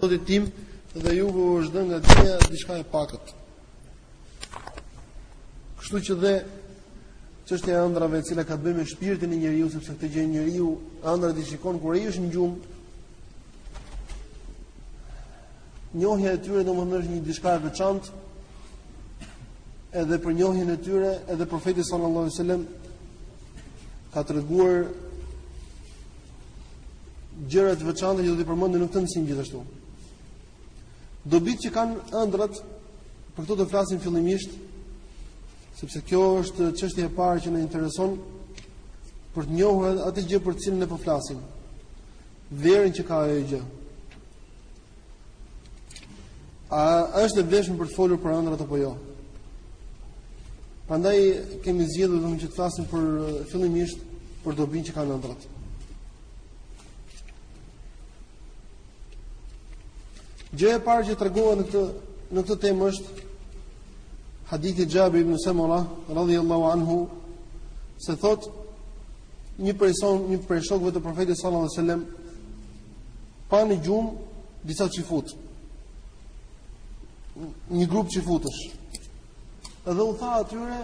Zotit tim dhe ju u është dhënë nga dija diçka e pakët. Kështu që dhe çështja e ëndrrave e cila ka të bëjë me shpirtin e njeriut sepse këtë gjë njeriu ëndrrat i shikon kur ai është në gjumë. Njohja e tyre domethënë është një diçka e veçantë edhe për njohjen e tyre edhe profeti sallallahu alajhi wasallam ka treguar gjëra të veçanta që do t'i përmendim në këtë mësim gjithashtu. Dobitë që kanë ëndrrat për këto do të flasim fillimisht sepse kjo është çështja e parë që na intereson për të njohur atë gjë për të cilën ne po flasim. Vlerën që ka ajo gjë. A është e vlefshme për të folur për ëndrrat apo jo? Prandaj kemi zgjedhur domethënë që të flasim për fillimisht për dobinë që kanë ëndrrat. Gjëja e parë që tregohet në këtë në këtë temë është hadithi i Xhabir ibn Samura radhiyallahu anhu se thotë një person një prej shokëve të profetit sallallahu alajhi wasallam Pa në gjumë disa çifutë. Një grup çifutësh. Edhe u tha atyre,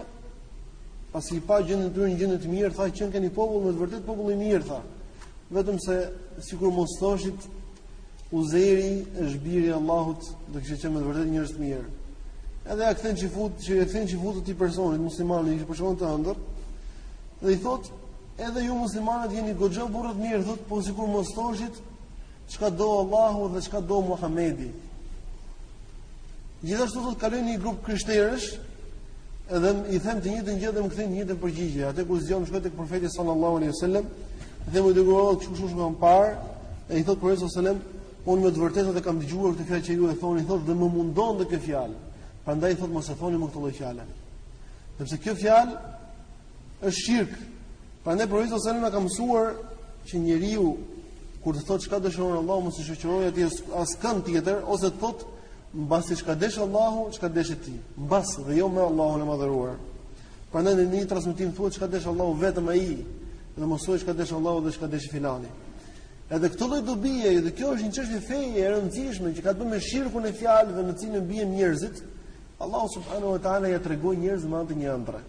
pasi i pa gjendjen e tyre një gjendje të mirë, tha qenkeni popull me të vërtetë popull i mirë tha. Vetëm se sikur mos thoshit Uzeri është biri i Allahut, do ishit qenë me të vërtetë njerëz të mirë. Edhe ja kthen çifut, që ja kthen çifuti atij personit musliman, që e pa këtë ëndërr. Dhe i thotë, Edhe ju muslimanët jeni goxha burra të mirë, thotë, po sikur mos thoshit çka do Allahu dhe çka do Muhamedi. Gjithashtu thotë kaloj një grup krishterësh, edhe i them të njëjtën gjë dhe më kthejnë të njëjtën përgjigje. Atë kur zgjohem shkoj tek profeti sallallahu alaihi wasallam dhe i tregoj kështu kështu kam parë, e i thotë profeti sallallahu alaihi wasallam, unë me të vërtetë e kam dëgjuar këtë fjalë që ju e thoni, thotë dhe më mundonte kjo fjalë. Prandaj thotë mos e thoni më këtë lloj fjale. Sepse kjo fjalë Është shirk. Prandaj profeti sallallahu alajhi wasallam ka mësuar që njeriu kur të thotë çka dëshiron Allahu mos i shoqërojë atij askënd tjetër ose të thotë mbasi çka desh Allahu, çka desh ti. Mbas dhe jo me Allahun e madhëruar. Prandaj në një transmetim thuhet çka desh Allahu vetëm ai dhe mos thuhet çka desh Allahu dhe çka desh filani. Edhe këtë lloj dobie, edhe kjo është një çështje feje e rëndësishme që ka të bëjë me shirkun e fjalëve në të cilën bien njerëzit, Allahu subhanahu wa taala ja tregoi njerëzve me anë të një ëndrre.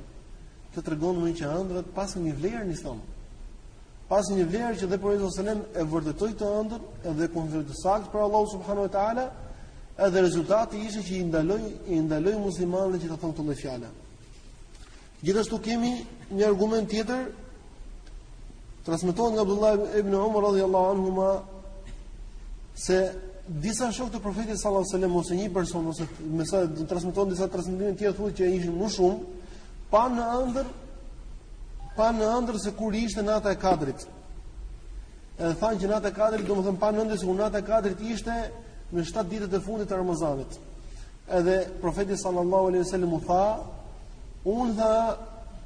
Kjo tregon më që ëndrrat paskan një vlerë në Islam. Paskan një vlerë që dhe profeti sallallahu alajhi wasallam e vërtetoi atë ëndrrën edhe e konsideroi të saktë prej Allahut subhanahu wa taala, edhe rezultati ishte që i ndaloi i ndaloi muslimanëve që ta thonë këtë lloj fjale. Gjithashtu kemi një argument tjetër transmetohet nga Abdullah ibn Umar radhiyallahu anhuma se disa shokë të profetit sallallahu alaihi wasallam ose një person ose me sa transmeton disa transmetime të tjera thotë që ishin më shumë pa në ëndër pa në ëndër se kur ishte nata e Kadrit. Edhe thanë që nata e Kadrit, domethënë pa në ëndër se kur nata e Kadrit ishte në 7 ditët e fundit të Ramazanit. Edhe profeti sallallahu alaihi wasallam u tha, unë tha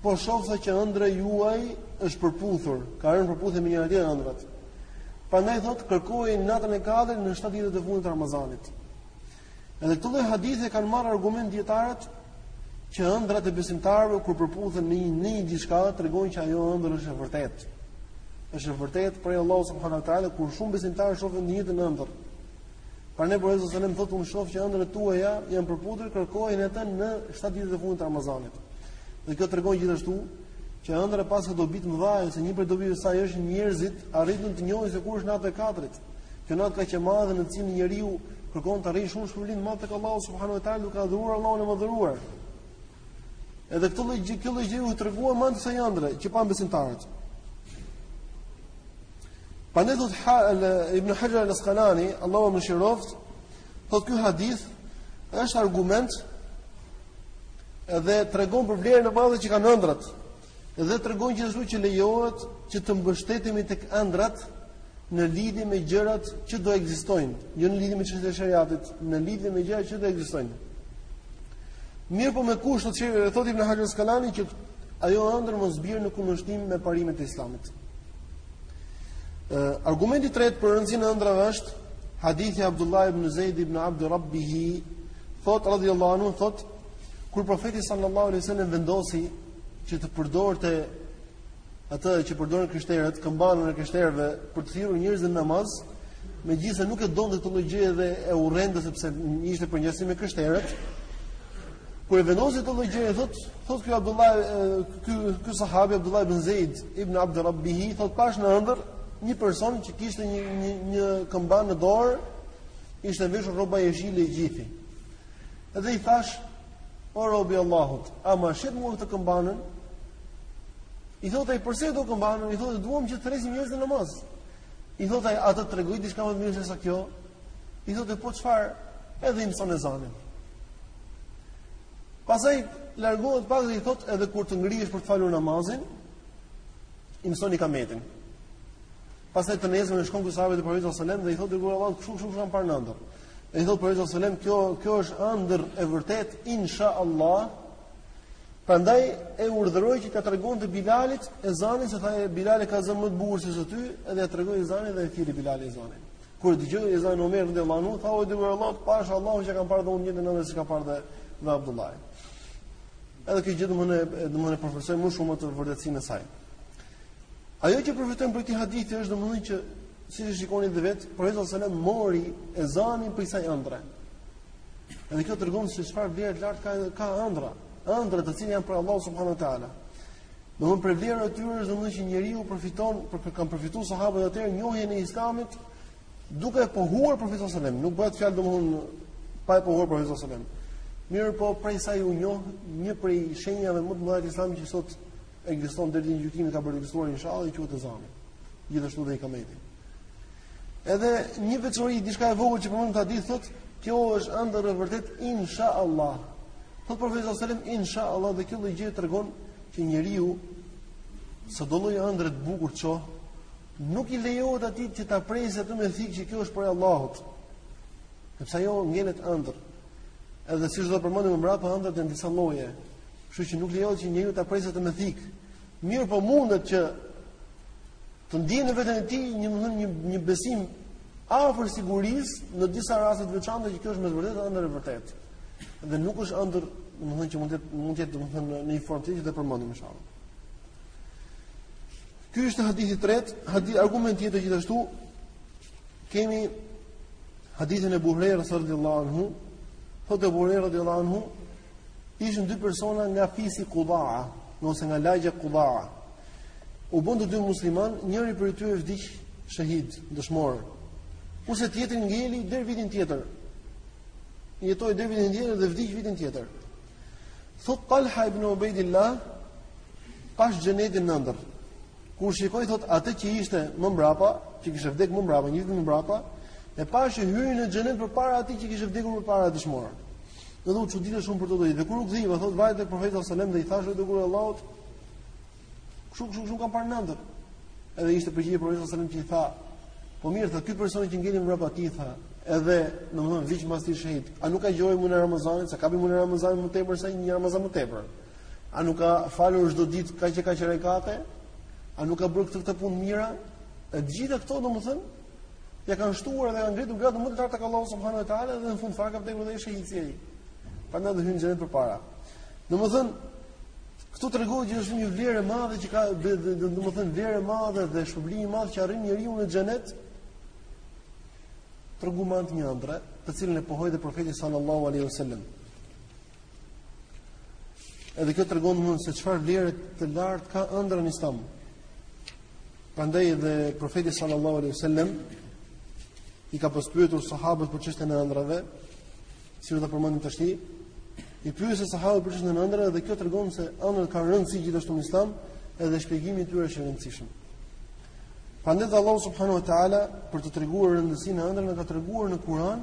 po shoh se që ëndra juaj është përputhur, ka rënë në përputhje me njëra tjetrën ëndrat. Prandaj thotë kërkojeni natën e Kadrit në 7 ditët e fundit të Ramazanit. Edhe këto lloj hadithe kanë marrë argument dijetarët që ëndrat e besimtarëve kur përputhen në një një diçka tregojnë që ajo ëndër është e vërtetë. Është e vërtetë prej Allahut subhanahu wa taala kur shumë besimtarë shohin të njëjtën ëndër. Prandaj profeti sallallahu alajhi wasallam thotë unë shoh që ëndrrat tuaja janë përputhur kërkojeni atë në 7 ditët e fundit të Ramazanit. Dhe kjo tregon gjithashtu që ëndrra paska dobi të mëdha, se një prej dobive të saj është njerëzit arritën të njohin se kur është nata e Kadrit. Kjo natë kaq e madhe në të cilën njeriu kërkon të arrijë shumë shpërblim të madh tek Allahu subhanahu wa taala duke adhuruar Allahun e madhëruar. Edhe këtë lloj gjë, këtë lloj gjë u tregua me anë të ëndrrës që panë besimtarët. Prandaj thot ha, le, Ibn Hajar al-Asqalani, Allahu e mëshiroftë, thot ky hadith është argument dhe tregon për vlerën e madhe që kanë ëndrrat. Dhe tregon gjithashtu që lejohet që të mbështetemi tek ëndrrat në lidhje me gjërat që do ekzistojnë, jo në lidhje me çështjet e shariatit, në lidhje me gjërat që do ekzistojnë. Mirëpo me kusht që ve, thot Ibn Hajar Asqalani që ajo ëndër mos bjerë në kundërshtim me parimet e Islamit. Ë argumenti i tretë për rëndësinë e ëndrrave është hadithi Abdullah ibn Zeid ibn Abd Rabbih, thot radhiyallahu anhu thot kur profeti sallallahu alaihi wasallam vendosi që të përdorte atë që përdorin krishterët, këmbanën e krishterëve për të thirrur njerëzit në namaz, megjithëse nuk e donte këtë lloj gjëje dhe e urrente sepse ishte përngjasim me krishterët. Kur e vendosi këtë lloj gjëje, thot, thot ky Abdullah, ky ky sahabi Abdullah ibn Zeid ibn Abd Rabbih, thot pash në ëndër një person që kishte një një, një këmban në dorë, ishte veshur rroba jeshile e gjithi. Edhe i thash, O robi Allahut, a ma shet mua këtë këmbanën? I thot ai, përse do këmbanën? I thot, duam që të thresim njerëz në namaz. I thot ai, a do të tregoj diçka më të mirë se sa kjo? I thot, po çfarë? Edhe i mëson ezanin. Pastaj largohet pak dhe i thot, edhe kur të ngrihesh për të falur namazin, i mëson ikametin. Pastaj të nesërmen shkon ky sahabi te profeti sallallahu alajhi wasallam dhe i thotë i dërguar i Allahut kshu kshu kshu kam parë në ëndërr. Dhe i thotë profeti sallallahu alajhi wasallam kjo kjo është ëndërr e vërtetë inshallah. Prandaj e urdhëroi që t'ia tregonte Bilalit ezanin se tha Bilali e ka zënë më të bukur sesa ti dhe ia tregoi ezanin dhe e thirri Bilali ezanin. Kur dëgjoi ezanin Omeri radhiallahu tha o i dërguar i Allahut pasha Allahun që kam parë dhe unë të njëjtën ëndërr që ka parë dhe, dhe Abdullah. Edhe kjo gjë domthonë domthonë përforcoi më shumë vërtetësinë e saj. Ajo që përfitojmë për këtë hadith është domethënë që siç e shikoni edhe vetë, profeti sallallahu alajhi wasallam mori ezanin prej kësaj ëndrre. Edhe kjo tregon se çfarë vlerë të lartë ka ka ëndrra, ëndrrat të cilat janë prej Allahut subhanahu wa taala. Domthon për vlerën e tyre është domthon që njeriu përfiton për për kanë përfituar sahabët atë njohjen e Islamit duke e pohuar profeti sallallahu alajhi wasallam. Nuk bëhet fjalë domthon pa e pohuar profeti sallallahu alajhi wasallam. Mirëpo prej saj u njoh një prej shenjave më të mëdha të Islamit që sot Ekziston deri në gjykimin ka për të ekzistuar inshallah e quhet ezani. Gjithashtu dhe ikameti. Edhe një veçori diçka e vogël që përmend hadithi thotë, kjo është ëndërr e vërtetë inshallah. Thotë profeti sallallahu alajhi wasallam inshallah dhe kjo gjë tregon që njeriu çdo lloj ëndrre të bukur të shohë, nuk i lejohet atij që ta presë atë me thikë që kjo është prej Allahut. Sepse ajo ngelet ëndërr. Edhe siç do përmendim më mbrapa ëndrrat janë disa lloje. Kështu që nuk lejohet që njeriu ta presë atë me thikë. Mirëpo mundet që të ndjejë në veten e tij një domethënë një një besim afër sigurisë në disa raste të veçanta që kjo është me vërtet ëndërr e vërtetë. Dhe nuk është ëndërr, domethënë që mund të mund të jetë domethënë në një formë tjetër të përmendim inshallah. Ky është hadithi i tretë, hadith argument tjetër gjithashtu kemi Hadithin e Ebu Hurejres radhiyallahu anhu, thotë Ebu Hurejra radhiyallahu anhu, ishin dy persona nga fisi Qudaa, ose nga lagja Qudaa. U bënë të dy muslimanë, njëri prej tyre vdiq shahid, dëshmor. Kurse tjetri ngeli deri vitin tjetër. Jetoi deri vitin tjetër dhe vdiq vitin tjetër. Thotë Talha ibn Ubaidillah, pashë xhenetin në ëndërr. Kur shikoj thotë atë që ishte më mbrapa, që kishte vdekur më mbrapa, një vit më mbrapa, e pashë hyri në xhenet përpara atij që kishte vdekur më parë dëshmor. Dhe u çudita shumë për këtë gjë. Dhe kur u gdhi, thotë vajta te profeti sallallahu alajhi wasallam dhe i thashë o i dërguar i Allahut, "Kshu kshu kshu kam parë në ëndërr." Edhe ishte përgjigja e profetit sallallahu alajhi wasallam që i tha, "Po mirë, tha ky person që ngeli mbrapa tij tha, edhe domethënë vdiq mbas atij shahidit. A nuk agjëroi muajin e Ramazanit, se ka bërë një Ramazan më tepër se një Ramazan më tepër." A nuk ka falur çdo ditë kaq e kaq rekate? A nuk ka bërë këto këto punë të mira? Të gjitha këto domethënë ja kanë shtuar dhe kanë ngritur gradën më të lartë tek Allahu subhanahu wa taala dhe në fund fare ka vdekur dhe është i qetë. Prandaj do hyjnë xhenet përpara. Domethënë këtu tregohet që është një vlerë e madhe që ka domethënë vlerë e madhe dhe shpërblim i madh që arrin njeriu në xhenet. Tregon me anë të një ëndrre, të cilën e pohoi dhe profeti sallallahu alaihi wasallam. Edhe kjo tregon se çfarë vlere të lartë ka ëndra në Islam. Prandaj edhe profeti sallallahu alaihi wasallam i ka pas pyetur sahabët për çështën e ëndrave, si do ta përmendim tashi. I pyeste sahabët për çështën e ëndrave dhe kjo tregon se ëndrat kanë rëndësi gjithashtu në Islam, edhe shpjegimi i tyre është i rëndësishëm. Prandaj Allahu subhanahu wa taala për të treguar rëndësinë e ëndrave na ka treguar në Kur'an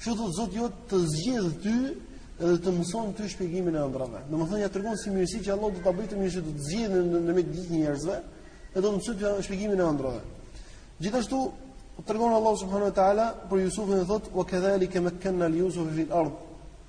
Kështu do Zoti jot të zgjedh ty dhe të mëson ty shpjegimin e ëndrrave. Domethënë ja tregon si mirësi që Allah do ta bëjë të mirësi do të zgjedhë në në mes gjithë njerëzve dhe do të mësojë ty shpjegimin e ëndrrave. Gjithashtu tregon Allah subhanahu wa taala për Yusufin dhe thotë: "Wa kadhalika makkanna li Yusufa fi al-ard."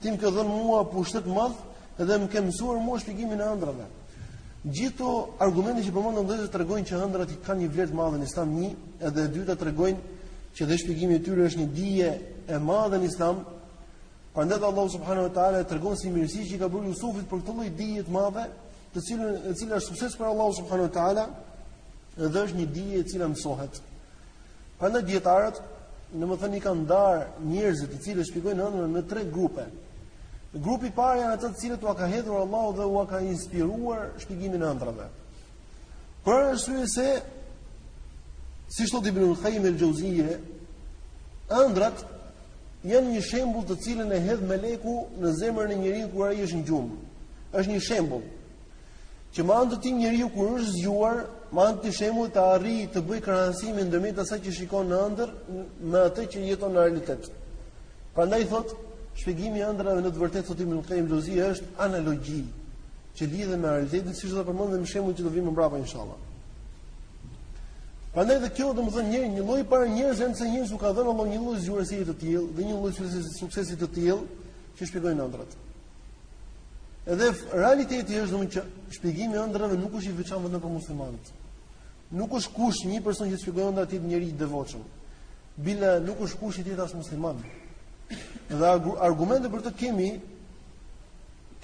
Ti më ke dhënë mua pushtet të madh dhe më ke mësuar mua shpjegimin e ëndrrave. Gjithto argumente që përmendëm domethënë tregojnë që ëndrrat kanë një vlerë të madhe në Islam një, edhe e dyta tregojnë që dhe shpjegimi i tyre është një dije e madhe në Islam. Prandaj Allahu subhanahu wa taala e tregon si mirësi që i ka bërë Jusufit për këtë lloj dije të madhe, të cilën e cila është sukses prej Allahu subhanahu wa taala, dhe është një dije e cila mësohet. Prandaj dietarët, domethënë i kanë ndarë njerëzit të cilët shpjegojnë ëndrra në tre grupe. Grupi i parë janë ata të cilët ua ka hedhur Allahu dhe ua ka inspiruar shpjegimin e ëndrrave. Për arsye se siç thotë Ibnul Qayyim el-Jauziyje, ëndrrat janë një shembull të cilën e hedh meleku në zemrën e njeriut kur ai është në gjumë. Është një shembull. Që me anë të tij njeriu kur është zgjuar, me anë të atij shembulli të arrijë të bëjë krahasime ndërmjet asaj që shikon në ëndër me atë që jeton në realitet. Prandaj thotë, shpjegimi i ëndrrave në të vërtetë thotë Ibn Qayyim el-Jauzi është analogji që lidhet me realitetin siç do të përmendim në shembuj që do vijnë mbrapa inshallah. Prandaj dhe kjo domethënë një një lloj i parë i njerëzve se njerëz u ka dhënë Allah një lloj zgjuarsie të tillë dhe një lloj suksesi të tillë që shpjegojnë ëndrrat. Edhe realiteti është domethënë që shpjegimi i ëndrrave nuk është i veçantë vetëm për muslimanët. Nuk është kusht një person që shpjegon ëndrrat të jetë njeri i devotshëm. Bile nuk është kusht të jetë as musliman. Dhe argumente për të kemi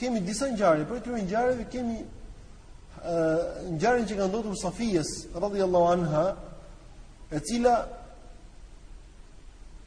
kemi disa ngjarje, prej këtyre ngjarjeve kemi ë ngjarjen që i ka ndodhur Safijes radhiyallahu anha, e cila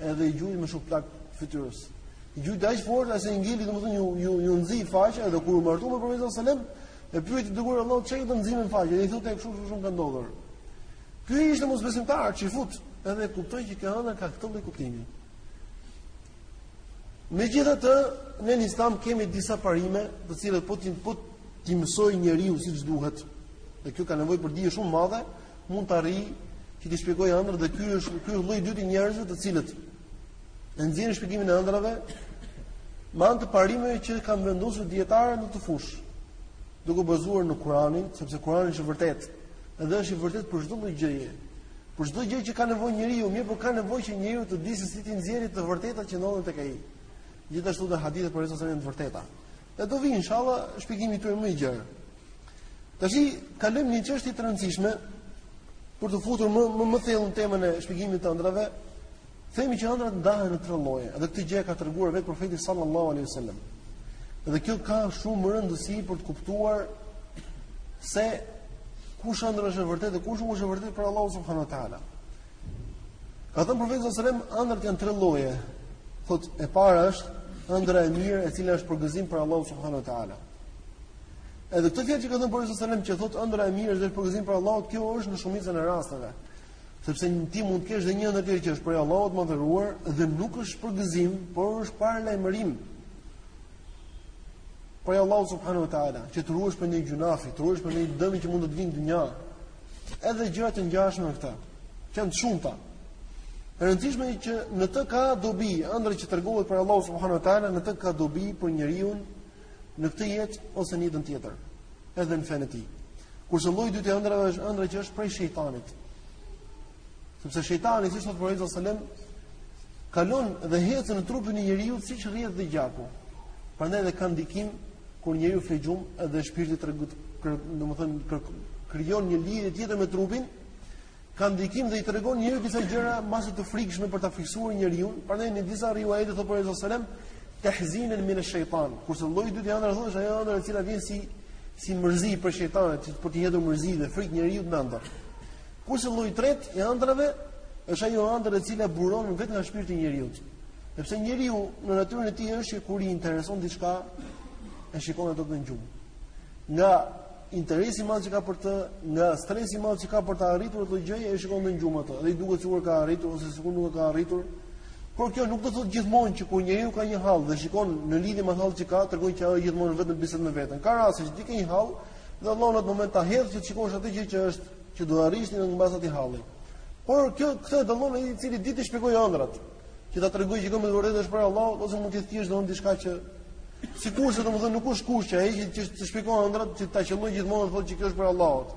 Edhe i gjujt me shuplakë fytyrës. I gjujt aq fort sa i ngeli, domethënë ju ju ju nxi faqja dhe kur u martua me profetin sallallahu alajhi wasallam, e pyeti i dërguari Allahut çfarë është nxirja në faqe, i thotë kështu kështu ka ndodhur. Ky ishte mosbesimtar, çifut, edhe kuptoi që kjo ëndër ka këtë lloj kuptimi. Megjithatë, në Islam kemi disa parime, të cilët po t'i po t'i mësojë njeriu siç duhet. Dhe kjo ka nevojë për dije shumë madhe, mund të arrijë që t'i shpjegojë ëndrrat dhe ky është ky është lloji i dytë i njerëzve të cilët e nxjerrin shpjegimin e ëndrrave me anë të parimeve që kanë vendosur dijetarët në këtë fushë duke u bazuar në Kur'anin, sepse Kur'ani është i vërtetë. Edhe është i vërtetë për çdo lloj gjëje. Për çdo gjë që ka nevojë njeriu, mirëpo ka nevojë që njeriu të dijë se si t'i nxjerri të vërtetat që ndodhen tek ai. Gjithashtu dhe hadithet e profetit a.s. janë të vërteta. Dhe do vijë inshallah shpjegimi i tyre më i gjerë. Tashi kalojmë në një çështje të rëndësishme për t'u futur më më, më thellë në temën e shpjegimit të ëndrrave. Themi që ëndrrat ndahen në tre lloje, dhe këtë gjë e ka treguar vetë profeti sallallahu alaihi wasallam. Dhe kjo ka shumë rëndësi për të kuptuar se kush ëndrra është e vërtetë dhe kush nuk është e vërtetë prej Allahut subhanahu wa taala. Ka thënë profeti sallallahu alajhi wasallam, ëndrrat janë tre lloje. Thotë, e para është ëndra e mirë, e cila është përgëzim prej Allahut subhanuhu te ala. Edhe këtë fjalë që ka thënë profeti sallallahu alajhi wasallam, që thotë ëndra e mirë është përgëzim prej Allahut, kjo është në shumicën e rasteve. Sepse një ti mund të kesh dhe një ëndër tjetër që është prej Allahut të madhëruar dhe nuk është përgëzim, por është paralajmërim. Prej Allahut subhanuhu te ala, që të ruhesh prej një gjynahi, të ruhesh prej një dëmi që mund të të vijë në dynja. Edhe gjëra të ngjashme me këta. Që janë të shumta. E rëndësishme është që në të ka dobi, ëndrrë që tregohet prej Allahut subhanahu wa taala, në të ka dobi për njeriun në këtë jetë ose në jetën tjetër, edhe në fenë e tij. Kurse lloji i dytë i ëndrrave është ëndrra që është prej shejtanit. Sepse shejtani siç thotë profeti sallallahu alajhi wasallam kalon dhe hecën në trupin e njeriut siç rrjedh dhe gjaku. Prandaj dhe ka ndikim kur njeriu fle gjumë edhe shpirti tregon domethënë krijon një lidhje tjetër me trupin ka ndikim dhe i tregon njeriut disa gjëra mbase të frikshme për ta frikësuar njeriun. Prandaj në disa riwayete thotë profeti sallallahu alajhi wasallam tahzinen min ash-shaytan. Kurse lloji i dytë i ëndrrave thotë është ajo ëndër e cila vjen si si mërzi prej shejtanit, për të hedhur mërzi dhe frikë njeriut në ëndër. Kurse lloji i tretë i ëndrrave është ajo ëndrrë e cila buron vetëm nga shpirti i njeriu. Sepse njeriu në natyrën e tij është që kur i intereson diçka e shikon atë në gjumë. Nga interesi i madh që ka për të, nga stresi i madh që ka për të arritur atë gjë, e shikon në gjumë atë. Dhe i duket sikur ka arritur ose sikur nuk e ka arritur. Por kjo nuk do të thotë gjithmonë që kur njeriu ka një hall dhe shikon në lidhje me hallin që ka, tregon që ai gjithmonë vetëm bisedon me veten. Ka raste që ti ke një hall dhe Allahu në atë moment ta hedh që të shikosh atë gjë që është që do ta rriste nga mbas atij halli. Por kjo këtë e dallon ai i cili di të shpjegojë ëndrrat, që ta tregojë që me të vërtet është prej Allahut ose mund të jetë thjesht domethënë diçka që sigurisht domethënë nuk është kusht që ai që të, të shpjegojë ëndrrat, që ta qëllojë gjithmonë thotë që kjo është prej Allahut.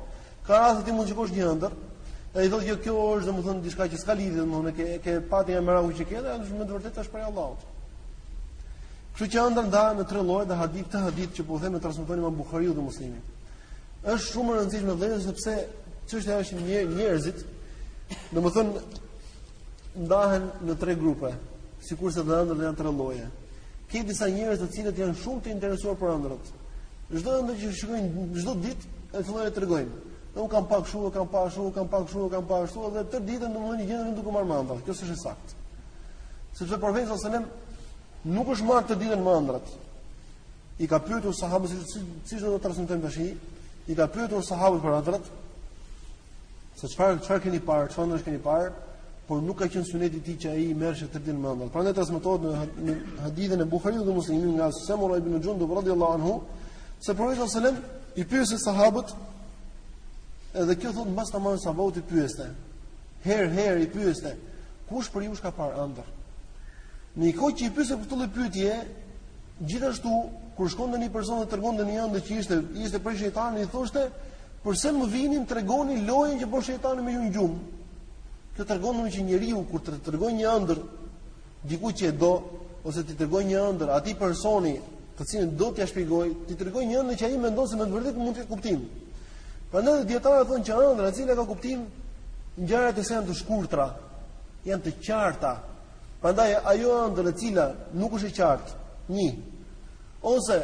Ka raste ti mund të shikosh një ëndër, ai thotë që jo, kjo është domethënë diçka që s'ka lidhje domethënë ke ke pati nga meraku që ke, është me të vërtet është prej Allahut. Kështu që ëndrrat ndahen në tre lloje dhe hadith të hadith që po them e transmeton Imam Buhariu dhe Muslimi. Është shumë e rëndësishme vëllezër sepse çështja është se njerëzit, domethënë ndahen në tre grupe, sikurse dhe ëndrrat janë tre lloje. Ke disa njerëz të cilët janë shumë të interesuar për ëndrrat. Çdo ëndër që shikojnë çdo ditë e fillojnë të tregojnë. Ne u kam pa kështu, kam pa kështu, kam pa kështu, kam pa kështu dhe tërë ditën domethënë gjendën nuk duke marrë mendja. Kjo s'është e saktë. Sepse profeti sallallahu alajhi wasallam nuk është marrë tërë ditën me ëndrrat. I ka pyetur sahabët siç do ta transmetojmë tash. I ka pyetur sahabët për ëndrrat. Se çfarë çfarë keni parë, çfarë ëndrrash keni parë, por nuk ka qenë suneti i tij që ai merrej tërë ditën me ëndrra. Prandaj transmetohet në hadithin e Buhariut dhe Muslimit nga Samura ibn Jundub radhiyallahu anhu se profeti sallallahu alajhi wasallam i pyeste sahabët edhe kjo thot mbas namazit sabahut i pyeste. Her her i pyeste, kush prej jush ka parë ëndër? Në një kohë që i pyeste këtë lloj pyetje, Gjithashtu, kur shkonte një person dhe tregonte një ëndër që ishte ishte prej shejtanit, i thoshte, "Përse më vini, më tregoni lojën që bën shejtani me ju në gjumë?" Kjo tregon domethënë që njeriu kur t'i tregojë një ëndër dikujt që e do ose t'i tregojë një ëndër atij personi të cilin do t'ia shpjegojë, t'i tregojë një ëndër që ai mendon se me të vërtetë mund të ketë kuptim. Prandaj dijetarët thonë që ëndra e cila ka kuptim ngjarjet e saj janë të shkurtra, janë të qarta, Prandaj ajo ëndër e cila nuk është e qartë, një ose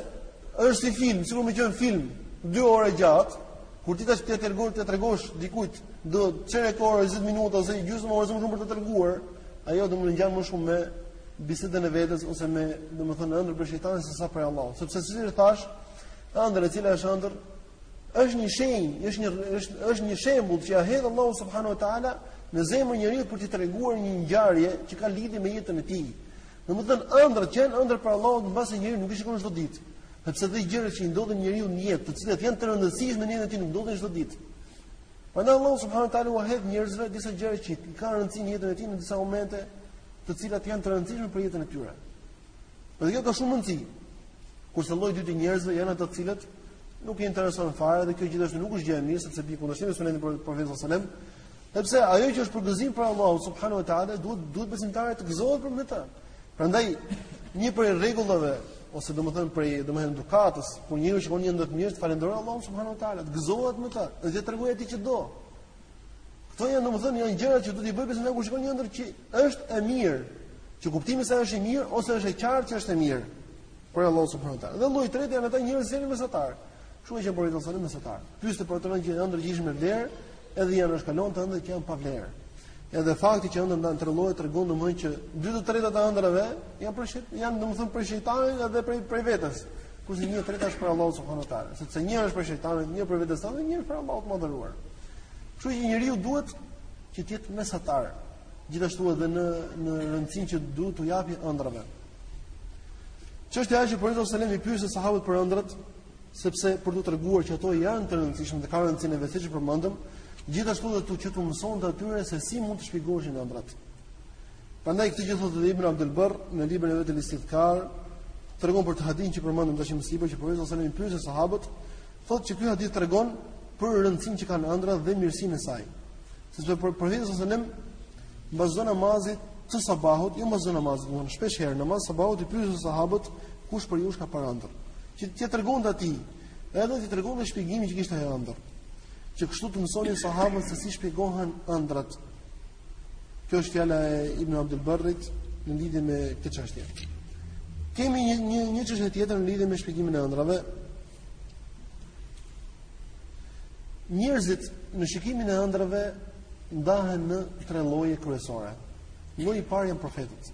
është si film, sikur me qenë film 2 orë gjatë, kur ti tash ta tregosh, ta tregosh dikujt do çerek ore, 20 minuta ose gjysmë orë më shumë për ta treguar, ajo domethënë ngjan më shumë me bisedën e vetes ose me, domethënë, ëndër prej shejtanit se sa prej Allahut, sepse siç thash, ëndër e cila është ëndër është një shenjë, është një është është një shembull që ia hedh Allahu subhanahu wa taala në zemrën e njeriut për t'i treguar një ngjarje që ka lidhje me jetën e tij. Domethënë ëndrrat që janë ëndrra prej Allahut mbase njeriu nuk i shikon çdo ditë, sepse dhe gjërat që i ndodhin njeriut në jetë, të cilat janë të rëndësishme në jetën e tij, nuk ndodhin çdo ditë. Prandaj Allahu subhanahu wa taala u hedh njerëzve disa gjëra që kanë rëndësi në jetën e tyre në disa momente, të cilat janë të rëndësishme për jetën e tyre. Dhe kjo ka shumë mundësi. Kurse lloji i dytë i njerëzve janë ata të cilët nuk i intereson fare dhe kjo gjithashtu nuk është gjë e mirë sepse bie kundërshtim me sunetin e Profetit sallallahu alajhi wasallam. Sepse ajo që është për gëzim për Allahun subhanahu wa taala duhet duhet besimtarët të gëzohen për këtë. Prandaj një prej rregullave ose domethënë prej domethënë edukatës, kur njeriu shikon një ëndërr të mirë, të falënderojë Allahun subhanahu wa taala, të gëzohet me të, dhe t'ia tregojë atij që do. Këto janë domethënë janë gjëra që do t'i bëjë besimtari kur shikon një ëndërr që është e mirë, që kuptimi se është i mirë ose është e qartë që është e mirë prej Allahut subhanahu wa taala. Dhe lloji i tretë janë ata njerëz që janë mesatar. Kështu që domethënë mesatar. Pyeste për ato ëndrra që ishin me vlerë, edhe janë shkalon të ëndrra që janë pa vlerë. Edhe fakti që ëndrrat ndahen tre lloje tregon domethënë që dy të tretat e ëndrrave janë prej she, janë domethënë prej shejtanit edhe prej prej vetes. Kurse një e treta është prej Allahut subhanahu wa taala, sepse një është prej shejtanit, një prej vetes tonë, një prej Allahut të madhëruar. Kështu që njeriu duhet që të jetë mesatar, gjithashtu edhe në në rëndësinë që duhet t'u japi ëndrrave. Çështja është që profeti sallallahu alajhi wasallam i pyeste sahabët për ëndrrat, sepse për t'u treguar që ato janë të rëndësishme dhe kanë rëndësinë e vet që përmendëm, gjithashtu edhe t'u që t'u mësonte atyre se si mund të shpjegoheshin ëndrrat. Prandaj këtë gjë thotë Ibn Abdul Barr në librin e vet Al-Istidhkar, tregon për të hadithin që përmendëm tash më sipër që profeti sallallahu alajhi wasallam pyeste sahabët, thotë që ky hadith tregon për rëndësinë që kanë ëndrra dhe mirësinë e saj. Sepse për profeti sallallahu alajhi wasallam mbas namazit të sabahut, jo mbas namazit, por shpesh herë namaz sabahut i pyeste sahabët kush prej jush ka parë ëndërr. Që t'i tregonte atij, edhe t'i tregonte dhe shpjegimin që kishte ëndrra. Që kështu të mësonin sahabët se si shpjegohen ëndrrat. Kjo është fjala e Ibn Abdul Barrit në lidhje me këtë çështje. Kemi një një një çështje tjetër në lidhje me shpjegimin e ëndrrave. Njerëzit në shikimin e ëndrrave ndahen në tre lloje kryesore. Lloji i parë janë profetët.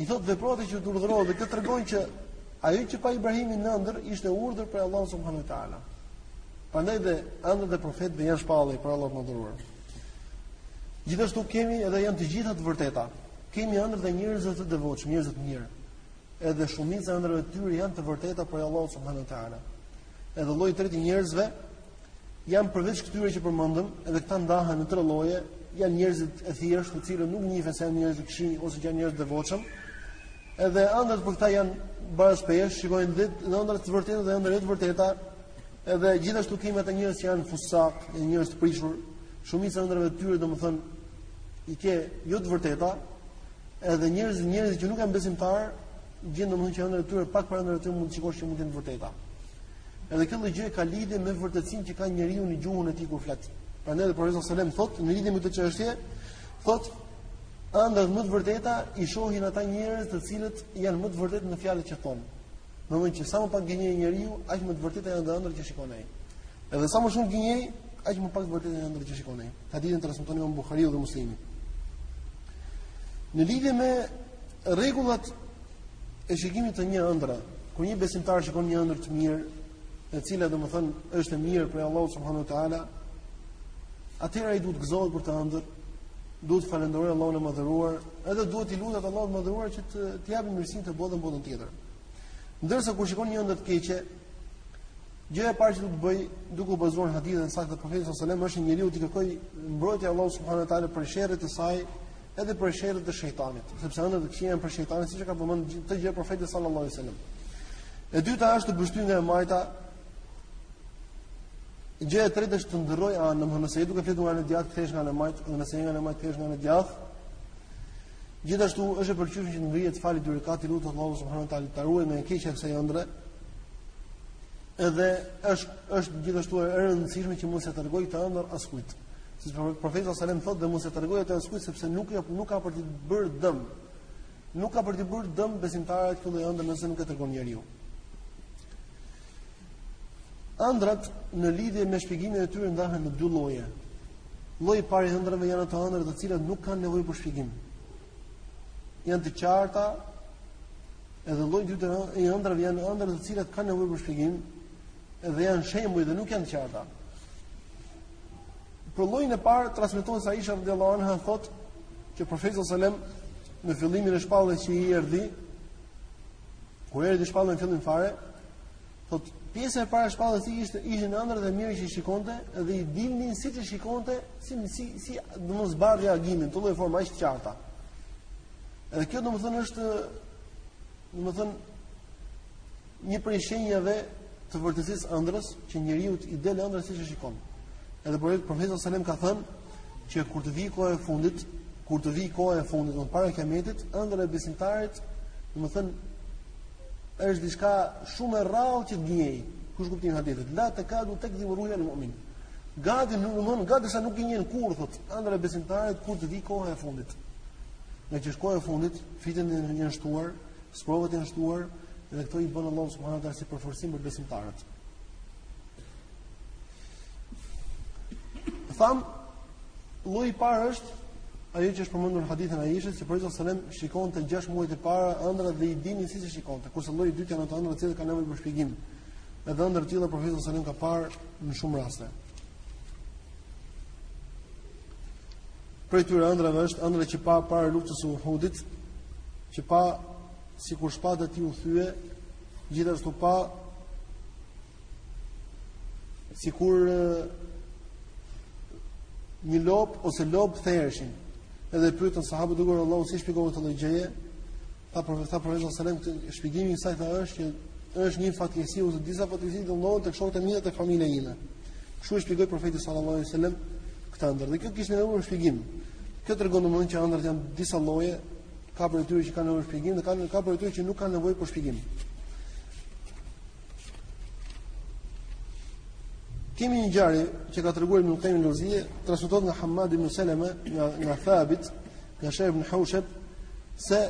I thotë vepro atë që të urdhërohet dhe kjo tregon që ajo që pa Ibrahimi në ëndërr ishte urdhër prej Allahut subhanahu wa taala. Prandaj dhe ëndrrat e profetëve janë shpallje prej Allahut të madhëruar. Gjithashtu kemi edhe janë të gjitha të vërteta. Kemi ëndrrat e njerëzve të devotshëm, njerëz të mirë. Edhe shumica e ëndrrave të tyre janë të vërteta prej Allahut subhanahu wa taala. Edhe lloji i tretë i njerëzve Janë përveç këtyre që përmendëm, edhe këta ndahen në tre lloje, janë njerëzit e thjeshtë, të cilët nuk njihen se janë njerëz të këqij ose janë njerëz të devotshëm. Edhe ëndrrat për këta janë baraspeshë, shikojnë dhe ëndrra të vërteta dhe ëndrra të vërteta. Edhe gjithashtu kemi ata njerëz që janë fusak, janë njerëz të prishur. Shumica ëndrrave të tyre domethënë i ke jo të vërteta. Edhe njerëz njerëz që nuk janë besimtar, domethënë që ëndrrat e tyre pak prej ëndrrave të tyre mund të shikosh që mund të jenë të vërteta. Edhe kjo gjë ka lidhje me vërtetësinë që ka njeriu në gjuhën e tij kur flet. Prandaj dhe profeti sallallahu alajhi wasallam thotë në lidhje me këtë çështje, thotë ëndrrat më të vërteta i shohin ata njerëz të cilët janë më të vërtetë në fjalët që thonë. Domethënë që sa më pak gënjen njeriu, aq më të vërteta janë ëndrrat që shikon ai. Edhe sa më shumë gënjen, aq më pak të vërteta janë ëndrrat që shikon ai. Hadithin e transmeton Imam Buhariu dhe Muslimi. Në lidhje me rregullat e shikimit të një ëndrre. Kur një besimtar shikon një ëndër të mirë, e cila domethënë është e mirë prej Allahut subhanahu wa taala, atëherë ai duhet të gëzohet për këtë ëndër, duhet të falënderojë Allahun e madhëruar, edhe duhet i lutet Allahut të madhëruar që t'i japë mirësinë në këtë botë dhe botën tjetër. Ndërsa kur shikon një ëndër të keqe, gjëja e parë që duhet të bëjë, duke u bazuar në hadithin e saktë të Profetit sallallahu alajhi wasallam, është njeriu të kërkojë mbrojtje Allahut subhanahu wa taala prej sherrit të saj, edhe prej sherrit të shejtanit, sepse ëndrrat e këqija janë prej shejtanit, siç e ka përmendur këtë gjë profeti sallallahu alajhi wasallam. E dyta është të pështyjë nga e majta. Gjëja e tretë është të ndërrojë anën, domethënë nëse është duke fjetur nga ana e djathtë, të kthehet nga ana e majtë, dhe nëse nga ana e majtë, të kthehet nga ana e djathtë. Gjithashtu është e pëlqyer që të ngrihet të falë dy rekate, t'i lutet Allahut subhanahu wa taala ta ruajë nga e keqja e kësaj ëndrre. Edhe është është gjithashtu e rëndësishme që mos ia tregojë këtë ëndërr askujt. Siç profeti sallallahu alajhi wasallam thotë dhe mos ia tregojë atë askujt sepse nuk ka nuk ka për t'i bërë dëm. Nuk ka për t'i bërë dëm besimtarit kjo lloj ëndrre nëse nuk ia tregon njeriu. Ëndrat në lidhje me shpjegimin e tyre ndahen në dy lloje. Lloji i parë i ëndrave janë ato ëndra të cilat nuk kanë nevojë për shpjegim. Janë të qarta. Edhe lloji i dytë i ëndrave janë ëndra të cilat kanë nevojë për shpjegim, Dhe janë shembuj dhe nuk janë të qarta. Për llojin e parë transmetohet se Aisha radhiyallahu anha thotë që profeti sallallahu alajhi wasallam në fillimin e shpalljes që i erdhi kur i erdhi shpallja në fillim fare, thotë pjesa e parë e shpalljes ishte ishin ëndrra të mira që shikonte dhe i dilnin siç i shikonte, si si si domethënë zbardh agimi, në atë lloj forme aq të qarta. Edhe kjo domethënë është domethënë Një prej shenjave të vërtetësisë së ëndrës që njeriut i del ëndra siç e shikon. Edhe po profeti sallallahu alajhi wasallam ka thënë që kur të vijë koha e fundit, kur të vijë koha e fundit, domethënë para kiametit, ëndra e besimtarit, domethënë është diçka shumë e rrallë që të gënjejë. Kush kupton hadithin? La tekadu tekdhibu ru'jal mu'min. Gati nuk mund, gati sa nuk gënjen kurrë thotë, ëndra e besimtarit kur të vijë koha e fundit. Ngaqë në kohën e fundit, fitnet janë shtuar, Sprovat janë shtuar dhe këto i bën Allahu subhanahu wa taala si përforcim për besimtarët. Thamë lloji i parë është ajo që është përmendur në hadithin e Aishës se profeti sallallahu alajhi wasallam shikonte 6 muajt e para ëndrra dhe i dilnin siç i shikonte, kurse lloji i dytë janë ato ëndrra të cilat kanë nevojë për shpjegim. Edhe ëndrra të tilla profeti sallallahu alajhi wasallam ka parë në shumë raste. Prej tyre ëndrrave është ëndrra që pa para luftës së Uhudit, që pa sikur shpata e tij u thye, gjithashtu pa sikur një lopë ose lopë thereshin. Edhe e pyetën sahabët i dërguari i Allahut si e shpjegon këtë gjë, Tha profet tha profet sallallahu alajhi wasallam shpjegimi i saj tha është që është një fatkeqësi ose disa fatkeqësi që ndodhin tek shokët e mi ose tek familja ime. Kështu e shpjegoi profeti sallallahu alajhi wasallam këtë ëndër. Dhe kjo kishte nevojë për shpjegim. Kjo tregon domethënë që ëndrrat janë disa lloje, ka prej tyre që kanë nevojë për shpjegim dhe kanë ka prej tyre që nuk kanë nevojë për shpjegim. Kemi një ngjarje që ka treguar Ibn Qayyim al-Jawziyya, transmetohet nga Hamad ibn Salama nga nga Thabit, Nga Shehr ibn Haushab se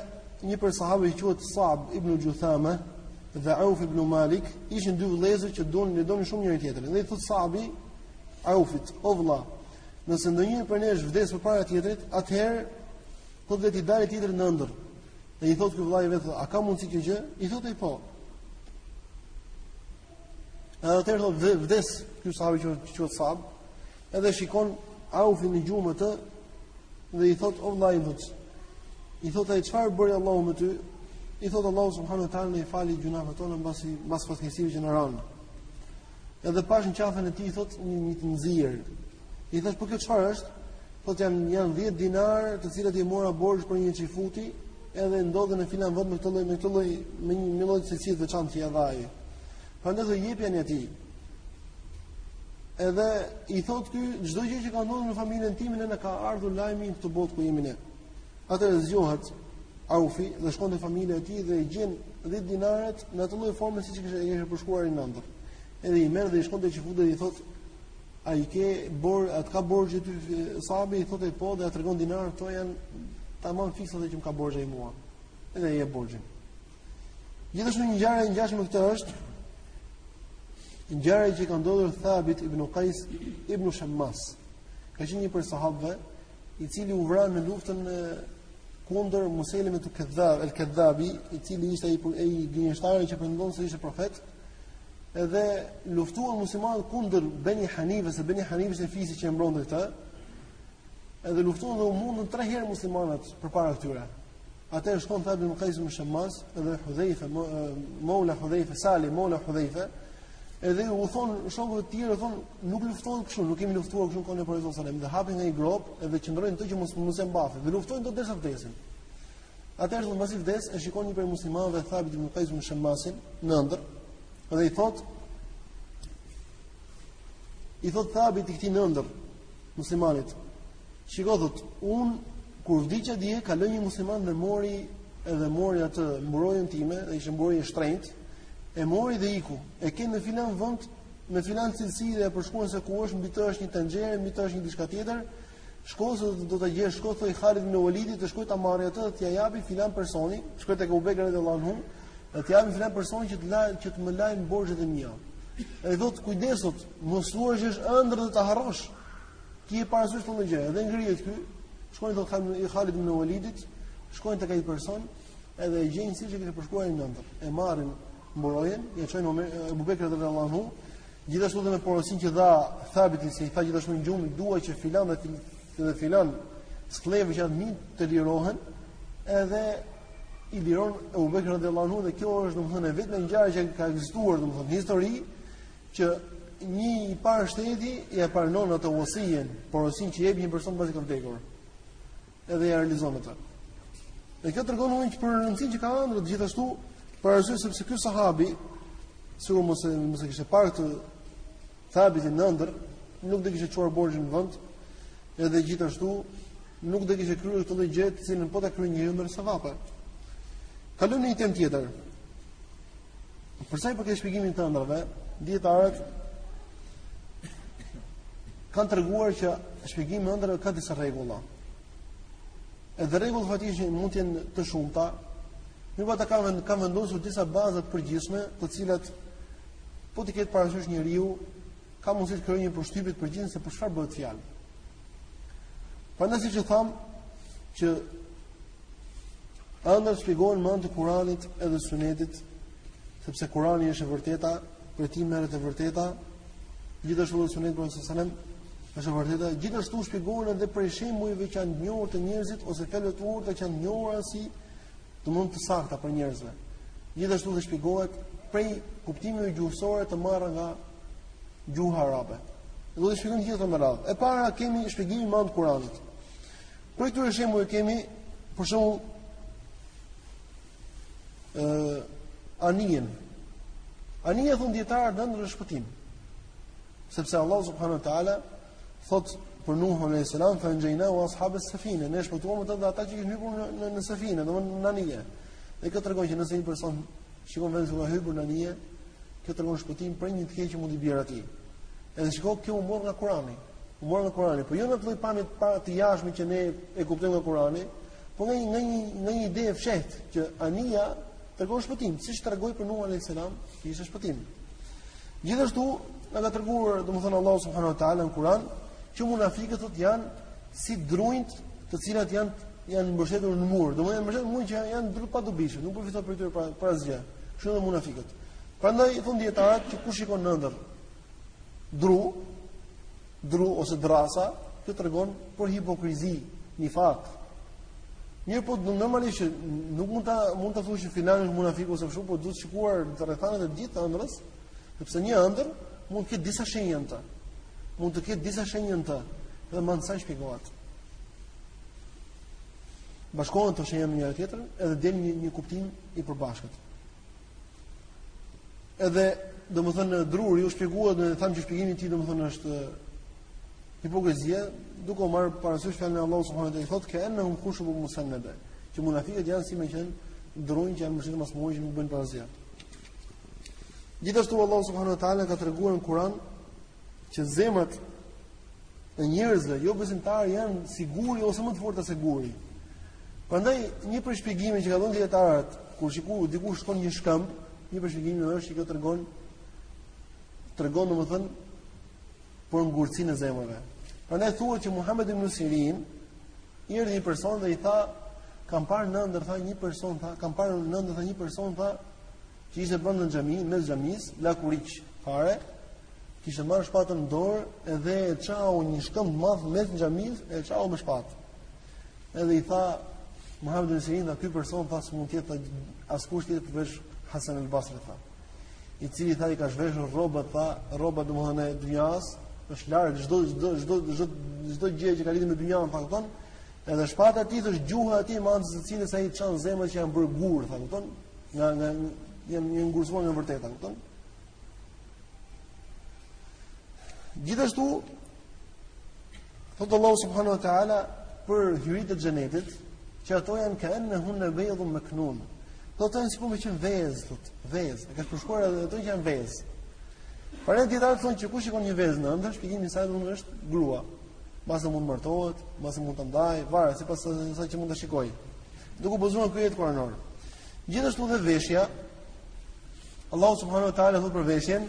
një prej sahabëve që quhet Sa'b ibn Juthama dhe Auf ibn Malik ishin dy vëllezër që donin e donin shumë njëri tjetrin. Dhe i thotë Sa'bi Aufit, o vëlla, nëse ndonjëri prej nesh vdes përpara tjetrit, atëherë le t'i dalë tjetrit në ëndër. Dhe i thotë ky vëllai i vet, a ka mundësi kjo gjë? I thotë ai po. Edhe atëherë thotë vdes ky sahabi që quhet Sab, edhe e shikon Aufi në gjumë atë dhe i thot o vlla. I thot ai çfarë bëri Allahu me ty? I thot Allahu subhanahu wa taala na i fali gjynahet tona mbasi mbas fatkeqësive që na ranë. Edhe pash në qafën e tij thot një një të nxirë. I thash po kjo çfarë është? Tha janë janë 10 dinarë të cilat i mora borxh prej një çifuti Edhe ndodhen në filan vend me këtë lloj me këtë lloj me një lloj të cilësisë veçantë që ia dha ai. Prandaj do t'ia jepni atij. Edhe i thotë ky çdo gjë që ka ndodhur në familjen time ne na ka ardhur lajmi në këtë botë ku jemi ne. Atëherë zgjohet Aufi dhe shkon te familja e tij dhe i gjen 10 dinarët në atë lloj forme siç e kishte e kishte përshkruar në ëndërr. Edhe i merr dhe shkon te çifuti dhe i thotë A i ke bor, a të ka borxhe ty Sabi i thotë po dhe ja tregon dinarët këto janë tamam fiks ato që më ka borxh ai mua. Edhe i jep borxhin. Gjithashtu një ngjarje e ngjashme me këtë është ngjarja që i ka ndodhur Thabit ibn Qais ibn Shammas. Ka qenë një prej sahabëve i cili u vra në luftën kundër Musailimit të Kedhab, el Kedhabi, i cili ishte ai ai gënjeshtari që pretendon se ishte profet, edhe luftuan muslimanët kundër Beni Hanifës, se Beni Hanifë ishte fisi që e mbronte këtë. Edhe luftuan dhe u mundën 3 herë muslimanët përpara këtyre. Atëherë shkon Thabit ibn Qais ibn Shammas dhe Hudhaifa, Mola Hudhaifa, Salim Mola Hudhaifa, Edhe u thon shokëve të tjerë, thon nuk luftohet kështu, nuk kemi luftuar kështu kohën e profetit sallallahu alajhi wasallam. Dhe hapin një grop edhe qëndrojnë aty që mos mos e mbathin. Dhe luftojnë dot derisa vdesin. Atëherë thonë masi vdes e shikon një prej muslimanëve Thabit ibn Qais ibn Shammasin në ëndër dhe i thot i thot Thabiti këtij në ëndër muslimanit Shiko thot, un kur vdiqa dje kaloi një musliman dhe mori edhe mori atë mburojën time, dhe ishte mburojë e shtrenjtë, e mori dhe iku. E ke në filan vend, në filan cilësi dhe e përshkruan se ku është, mbi të është një tenxhere, mbi të është një diçka tjetër. Shko se do ta gjesh, shko thoji Khalid ibn Walidit të shkoj ta marrë atë dhe t'ia japi filan personi, shkoj tek Abu Bekr radiallahu anhu, dhe t'ia japi filan personi që të la, që të më lajnë borxhet e mia. Edhe thot kujdes thot, mos thuash është ëndrr dhe ta harrosh. Kije parasysh këtë gjë, edhe ngrihet ky, shkojnë i thonë Khalid ibn Walidit, shkojnë tek ai person, edhe e gjejnë siç e kishte përshkruar ai në ëndër. E marrin mburojën, e çojnë Omer Abu Bekr radhiyallahu anhu, gjithashtu edhe me porosin që dha Thabit se i tha gjithashtu në gjumë, dua që filan dhe filan, dhe filan skllevër që janë të mi të lirohen, edhe i liron Abu Bekr radhiyallahu anhu dhe kjo është domethënë e vetmja ngjarje që ka ekzistuar domethënë në histori që një i parë shteti i e pranon atë uasijen, porosin që jep një person pasi ka vdekur, edhe ia realizon atë. Dhe kjo tregon një për rëndësinë që ka ëndrra, dhe gjithashtu, për arsye sepse ky sahabi, sikur mos e, mos e kishte parë Thabitin në ëndër, nuk do kishte çuar borxhin në vend, edhe gjithashtu, nuk do kishte kryer këtë gjë të cilën po ta kryejë njeriu merr sevape. Kalojmë në një temë tjetër, Për sa i përket shpjegimit të ëndrrave, dietarët kanë treguar që shpjegimi i ëndrrave ka disa rregulla. Edhe rregullat faktikisht mund të jenë të shumta. Mirëpo ata kanë kanë vendosur disa baza të përgjithshme, të cilat po t'i ketë parasysh njeriu ka mundësi të krijojë një përshtypje të përgjithshme se për çfarë bëhet fjalë. Prandaj siç e tham që Ëndrrat shpjegohen me anë të Kuranit edhe Sunetit, sepse Kurani është e vërteta, prej tij merret e vërteta, gjithashtu edhe Suneti i Profetit alajhi sallam është e vërteta, gjithashtu shpjegohen edhe prej shembujve që janë njohur te njerëzit ose fjalë të urta që janë njohura si domethënë të sakta prej njerëzve. Gjithashtu dhe shpjegohet prej kuptimeve gjuhësore të marra nga gjuha arabe. Do t'i shpjegojmë gjithë ato me radhë. E para kemi shpjegimin me anë të Kuranit. Për këtë shembull e kemi për shembull ë anijen. Anija thonë dijetarët në ëndërr shpëtim. Sepse Allah subhanahu wa taala thot për Nuh alayhis salam fa anjayna wa ashabas safina ne shpëtuam ata dhe ata që kishin hyrë në në, në safinë, domthonë në anije. Dhe kjo tregon që nëse një person shikon veten se ka hyrë në anije, kjo tregon shpëtim për një të keqe që mund t'i bjerë atij. Edhe shiko kjo u mor nga Kurani. Mor nga Kurani, po jo në atë pamje të pa të jashtme që ne e kuptojmë nga Kurani, po nga një nga një nga një ide e fshehtë që anija tregon shpëtim, siç tregoi për Nuh alayhis salam, që ishte shpëtim. Gjithashtu, na ka treguar, domethënë Allahu subhanahu wa taala në Kur'an, që munafiqët thotë janë si drunjtë, të cilat janë janë mbështetur në mur. Domethënë mbështetur në mur që janë drunj të padobishëm, nuk përfiton prej tyre pra asgjë. Kështu edhe munafiqët. Prandaj thonë dijetarët që kush shikon në ëndërr, dru, dru ose drasa, kjo tregon për hipokrizi, nifak. Mirëpo, normalisht, nuk mund të, mund të thua që filani është munafik ose kështu, po duhet shikuar rrethanat e gjithë ëndrrës, sepse një ëndërr mund të ketë disa shenja në të, mund të ketë disa shenja në të, dhe me anë të saj shpjegohet. Bashkohen këto shenja me njëra-tjetrën, edhe del një, një kuptim i përbashkët. Edhe domethënë druri u shpjegua dhe thamë që shpjegimi i tij domethënë është hipokrizia, duke marrë parasysh fjalën e Allahut subhanahu wa taala thotë ke enhum khushubun musannada, që munafiqët janë si me qenë drunj që janë mbështetur mbas murit që nuk bëjnë parazia. Gjithashtu Allahu subhanahu wa taala ka treguar në Kur'an që zemrat e njerëzve jo besimtarë janë si guri ose më të forta se guri. Prandaj një prej shpjegimeve që kanë dhënë dijetarët kur shikon dikush shikon një shkëmb, një prej shpjegimeve është që kjo tregon tregon domethënë për ngurtësinë e zemrave. Prandaj thuhet që Muhammed ibn Sirin i erdhi një person dhe i tha kam parë në ëndërr tha një person tha kam parë në ëndërr tha një person tha që ishte brenda në xhami, mes xhamisë, lakuriq fare, kishte marrë shpatën në dorë edhe e çau një shkëmb të madh mes xhamisë e çau me shpatë. Edhe i tha Muhammed ibn Sirin, ky person tha s'mund të jetë askush tjetër përveç Hasan al-Basri tha. I cili tha i ka zhveshur rrobat tha, rrobat domethënë e dynjasë, është larg çdo çdo çdo çdo çdo gjë që ka lidhje me dynjanë, tha kupton? Edhe shpata e tij është gjuha e tij me anë të së cilës ai çan zemrat që janë bërë gur, tha kupton? Nga nga janë një ngurtësuar në të vërtetë, kupton? Gjithashtu thotë Allahu subhanahu wa taala për hyritë e xhenetit, që ato janë ke ennehunne bejdun meknun. Thotë se po me qenë vezë, thotë, vezë, e ka përshkruar edhe ato që janë vezë. Prandaj dijetarët thonë që kush shikon një vezë në ëndërr, shpjegimi i saj thonë është grua. Mbase mund martohet, mbase mund të ndajë, varet, sipas asaj që mund të shikojë. Duke u bazuar në këtë ajet kur'anor. Gjithashtu dhe veshja Allahu subhanahu wa taala thotë për veshjen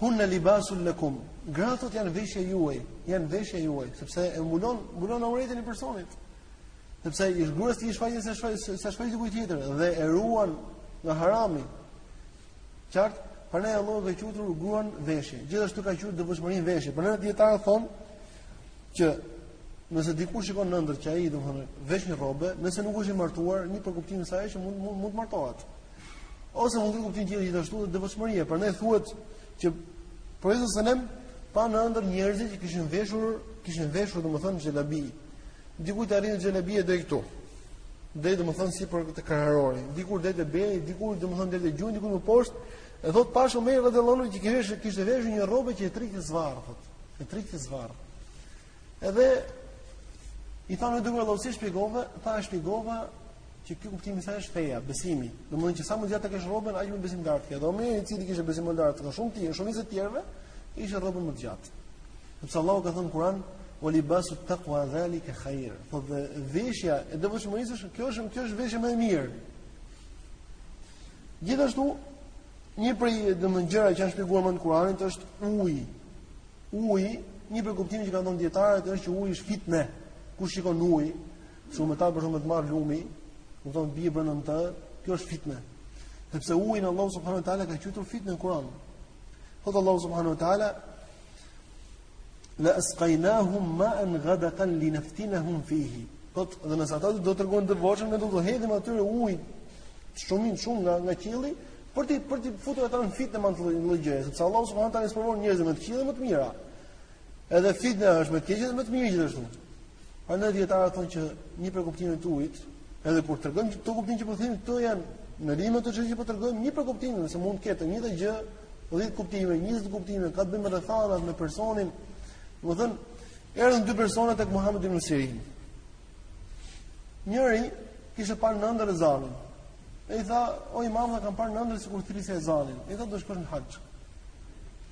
Hunna libasul lakum. Gratë janë veshja juaj, janë veshja juaj, sepse e mbulon, mbulon auretin e personit. Sepse i zgjuar ti shfaqje se shfaqje se shfaqje kujt tjetër dhe e ruan nga harami. Qartë? Prandaj Allahu e ka quajtur gruan veshje. Gjithashtu ka quajtur devotshmërinë veshje. Prandaj dijetarët thonë që nëse dikush shikon në ëndërr që ai domethënë vesh një rrobe, nëse nuk është i martuar, një prej kuptimeve të saj që mund mund, mund të martohet. Ose mund të kuptohet gjithashtu devotshmëria, prandaj thuhet që profeti sallallahu alajhi wasallam pa në ëndërr njerëz që kishin veshur, kishin veshur domethënë xhelabi. Dikujt i arrin xhelabija deri këtu. Deri domethënë sipër te kraharori. Dikujt deri te beli, dikujt domethënë deri te gjuri, dikujt më poshtë. E thotë pashë Omer radhiyallahu anhu që kishte kishte veshur një rrobe që e tërhiqte zvarrë. E tërhiqte zvarrë. Edhe i thanë o i dërguar i Allahut si e shpjegove, tha e shpjegova që ky kuptimi i saj është feja, besimi. Domethënë që sa më gjatë të kesh rrobën, aq më besim të lartë ke. Dhe Omeri i cili kishte besim më të lartë, nga shumë të tjerë, shumë të tjerëve, kishte rrobën më të gjatë. Sepse Allahu ka thënë në Kur'an, "Wa libasu taqwa zalika khair." Po dhe veshja e devotshmërisë është kjo është kjo është veshja më e mirë. Gjithashtu Një prej domethënë gjërave që janë shpjeguar me anë të Kur'anit është uji. Uji, një prej kuptimeve që kanë dhënë dijetarët është që uji është fitne. Kur shikon ujë, shumë herë për shembull të merr lumi, domethënë bie brenda në të, kjo është fitne. Sepse ujin Allahu subhanahu wa taala e ka quajtur fitne në Kur'an. Thotë Allahu subhanahu wa taala la asqaynahum ma'an ghadaqan linaftinahum fihi. Po dhe nëse ata do të tregohen të devotshëm, ne do të hedhim atyre ujë shumë shumë nga nga qielli për t'i për t'i futur ata në fitne me këtë gjë, sepse Allahu subhanahu wa taala sprovon njerëzit me të këqija e me të mira. Edhe fitna është me të keqen dhe me të mirën gjithashtu. Andaj dijetarët thonë që një prej kuptimeve të ujit Edhe kur tregojmë këto kuptime që po themi këto janë në lidhje me ato që po tregojmë, një prej kuptimeve, se mund të ketë e njëjta gjë, 10 kuptime, 20 kuptime, ka të bëjë me rrethanat, me personin. Domethënë, erdhën dy persona tek Muhamedi ibn Sirin. Njëri kishte parë në ëndërr ezanin. E i tha, o imam, tha kam parë në ëndërr sikur thërrisja ezanin. E i tha, do shkosh në haxh.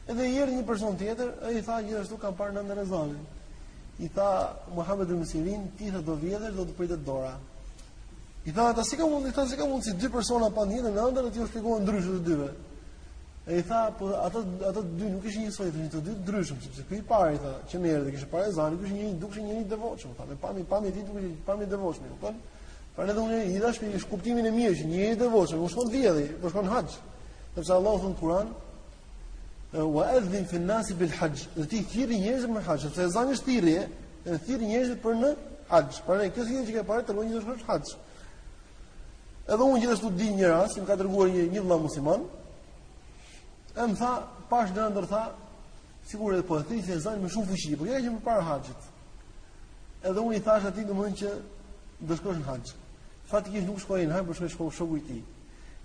Edhe i erdhi një person tjetër, ai i tha gjithashtu kam parë në ëndërr ezanin. I tha Muhamedi ibn Sirin, ti do vjedhësh, do të të pritet dora. I tha ata si ka mund, i tha si ka mund si dy persona panë të njëjtën ëndërr, ti ua shpjegove ndryshe të dyve. E i tha, po ato ato dy nuk ishin njësoj, ishin të dy të ndryshëm, sepse ky i pari tha, që më erdhi, kishte parë ezanin, ky ishte një dukej njeri i devotshëm, tha, me pamje, pamje i dukej pamje e devotshme, kupton? Pra edhe unë i dhashë atë kuptimin e mirë që njeri i devotshëm, nuk shkon vjedh, po shkon haxh. Sepse Allahu thotë në Kur'an, "Wa adhin fi an-nas bil hajj." Domethënë thirri njerëzit në haxh, sepse ezani është thirrje, e thirri njerëzit për në haxh. Prandaj kjo gjë që ka parë tregon që është në haxh. Edhe unë gjithashtu di një rast, më ka treguar një një vëlla musliman. Ai më tha, pashë në ëndërr tha, sikur isha dhe po e thërrisja ezanin me shumë fuqi, por ishte më para haxhit. Edhe unë i thashë atij domethënë që do shkosh në haxh. Faktikisht nuk shkoi në haxh, por shkoi shoku i tij.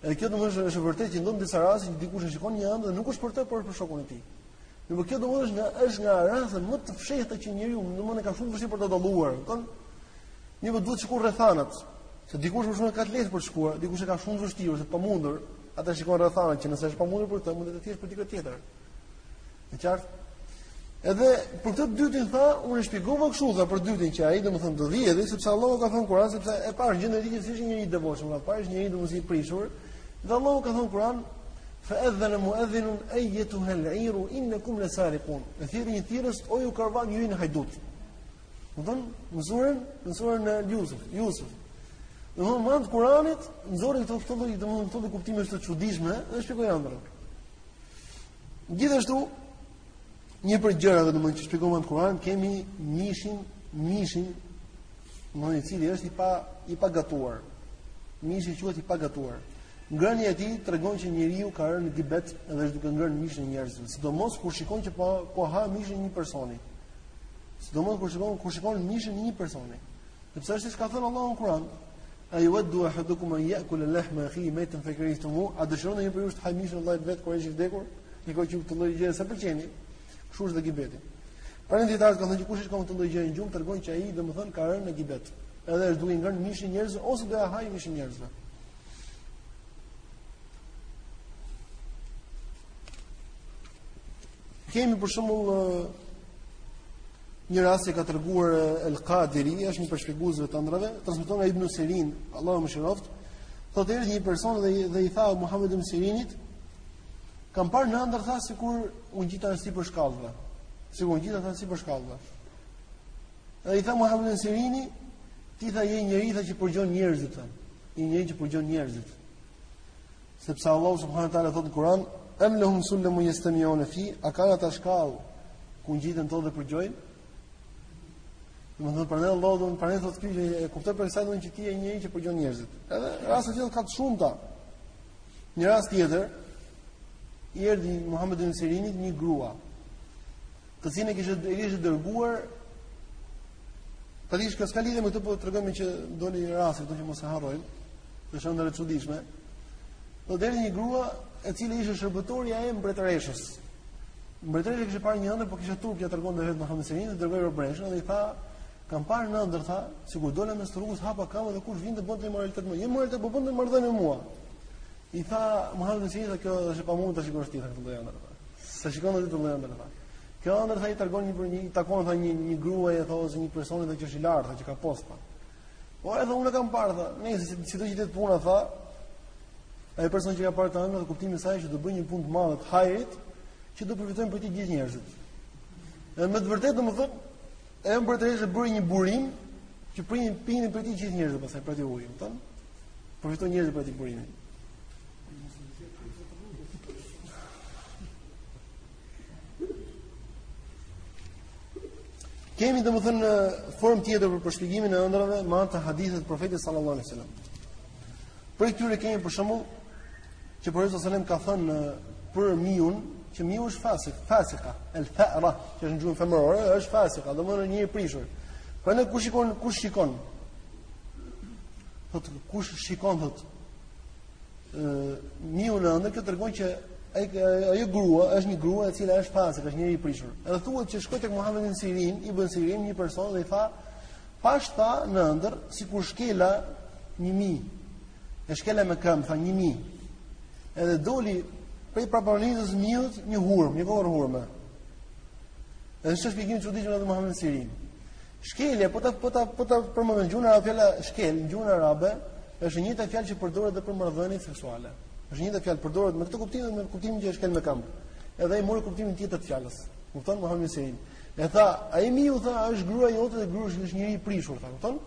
Edhe kjo domethënë është e vërtetë që ndodh në disa raste që dikush e shikon një ëndërr dhe nuk është për të, por është për shokun e tij. Domethënë po kjo domethënë nga është nga rastet më të fshehta që njeriu domethënë ka shumë vështirë për ta dalluar, kupton? Mirëpo duhet të shikojë rrethanat, se dikush për shembull ka të lehtë për të shkuar, dikush e ka shumë vështirë, ose të pamundur, atë shikon rrethanat që nëse është pamundur për të, mund të thuash për dikë tjetër. E qartë? Edhe për këtë të dytin tha, unë e shpjegova kështu tha për të dytin që ai domethënë do vjedhë, sepse Allahu ka thënë në Kur'an sepse e pashë gjendjen e tij që s'ishte njeri i devotshëm, e pashë njeri domethënë i prishur. Dhe Allahu ka thënë në Kur'an fa adhana mu'adhin ayyatu hal'ir innakum lasariqun. Dhe thirri një thirrës o ju karvan ju jeni hajdutë. Domethënë në suren, në suren e Yusuf, Yusuf. Domethënë prej Kur'anit nxori këto këto lloj domethënë këto lloj kuptime të çuditshme dhe shpjegoi ëndrrën. Gjithashtu një prej gjërave domethënë që shpjegohet në Kur'an kemi mishin, mishin domethënë i cili është i pa i pagatuar. Mishi kur është i pagatuar. Ngrënia e tij tregon që njeriu ka rënë në gibet dhe është duke ngrënë mishin e njerëzve, sidomos kur shikon që po po ha mishin e një personi. Sidomos kur shikon kur shikon mishin e një personi. Sepse është siç ka thënë Allahu në Kur'an, A yuhibbu ahadukum an yakula lahma akhi maytan fa karihtumu a dëshiron një prej jush të hajë mishin e vëllait vet kur është i vdekur në një kohë që këtë lloj gjëje s'e pëlqeni kështu është dhe gibeti prandaj dijetarët kanë thënë që kush shikon këtë lloj gjëje në gjumë tregon që ai domethënë ka rënë në gibet edhe është duke ngrënë mishin e njerëzve ose do ia hajë mishin njerëzve kemi për shembull Një rast e ka treguar Al-Qadiri, është një prej shpjeguesve të ëndrrave, transmeton nga Ibn Sirin, Allahu e mëshiroftë, thotë erdhi një person dhe dhe i tha Muhammed ibn Sirinit, kam parë në ëndërr tha sikur u ngjita sipër shkallëve. Sikur u ngjita tha sipër shkallëve. Dhe i tha Muhammed ibn Sirini, ti tha je njeri tha që përgjon njerëzit tha. Një njeri që përgjon njerëzit. Sepse Allahu subhanahu wa taala thotë në Kur'an, "Em lehum sul-lemun jestemiune fih?" A kanë ata shkallë ku ngjiten në to dhe përgjojnë? Domethënë prandaj Allahu do të prandaj thotë kjo që e kuptoj prej kësaj do të thotë që ti je njeri që përgjon njerëzit. Edhe raste të tjera ka të shumta. Një rast tjetër i erdhi Muhamedit ibn Sirinit një grua. të cilën e kishte e kishte dërguar Tani s'ka lidhje me këtë po tregojmë që doli rasti këtu që mos e harrojmë. Një ëndërr e çuditshme. I erdhi një grua e cila ishte shërbëtorja e mbretëreshës. Mbretëresha kishte parë një ëndërr, po kishte turp t'ia tregonte vetë Muhamed ibn Sirinit, dërgoi robëreshën dhe i tha, "Kam parë në ëndërr tha, sikur dola në rrugë dhe hapa këmbët dhe kush vinte bënte imoralitet me. Jo imoralitet, po bënte marrëdhënie me mua." I tha Muhamed ibn Sirini, "Kjo është e pamundur ta shikosh ti këtë lloj ëndërr." S'e shikon ti këtë lloj ëndrre tha. Kjo ëndërr tha i tregon një për një, i takon tha një një gruaje tha ose një personi tha që është i lartë, që ka post tha. Po edhe unë e kam parë tha, nëse si, si do të jetë puna tha, ai person që ka parë këtë ëndërr kuptimi i saj që do bëjë një punë të madhe të hajrit, që do përfitojnë prej tij gjithë njerëzit. Dhe me të vërtetë domethënë ajo mbretëresha bëri një burim që pinin pinin prej tij gjithë njerëzit pastaj prej atij ujit, domethënë. Përfitonin njerëzit prej atij burimi. Kemi domethënë një formë tjetër për shpjegimin e ëndrrave me anë të haditheve të profetit sallallahu alaihi sallam. Prej këtyre kemi për shembull që Profeti alejhi selam ka thënë në për miun që miu është fasik, fasika, el fa'ra, që është në gjuhën femërore, është fasika, domethënë njeri i prishur. Prandaj kush shikon, kush shikon? Thotë, kush shikon, thotë, mi në ëndërr, kjo tregon që ai ajo grua është një grua e cila është fasike, është njeri i prishur. Edhe thuhet që shkoi tek Muhamed ibn Sirin, ibn Sirin një person dhe i tha, "Pashë tha në ëndërr sikur shkela një mi. E shkela me këmbë tha një mi. Edhe doli prej prapanicës së miut një hurmë, një kokërr hurme. Edhe është shpjegim i çuditshëm i Muhamed ibn Sirin. Shkelje, po ta po ta po ta përmendim në gjuhën arabe fjala shkel, në gjuhën arabe është e njëjta fjalë që përdoret edhe për marrëdhënie seksuale. Është e njëjta fjalë përdoret me këtë kuptim dhe me kuptimin që është shkel me këmbë. Edhe ai mori kuptimin tjetër të fjalës. Kupton, Muhamed ibn Sirin. I tha, ai miu tha, është gruaja jote dhe gruaja është njeri i prishur, tha, kupton?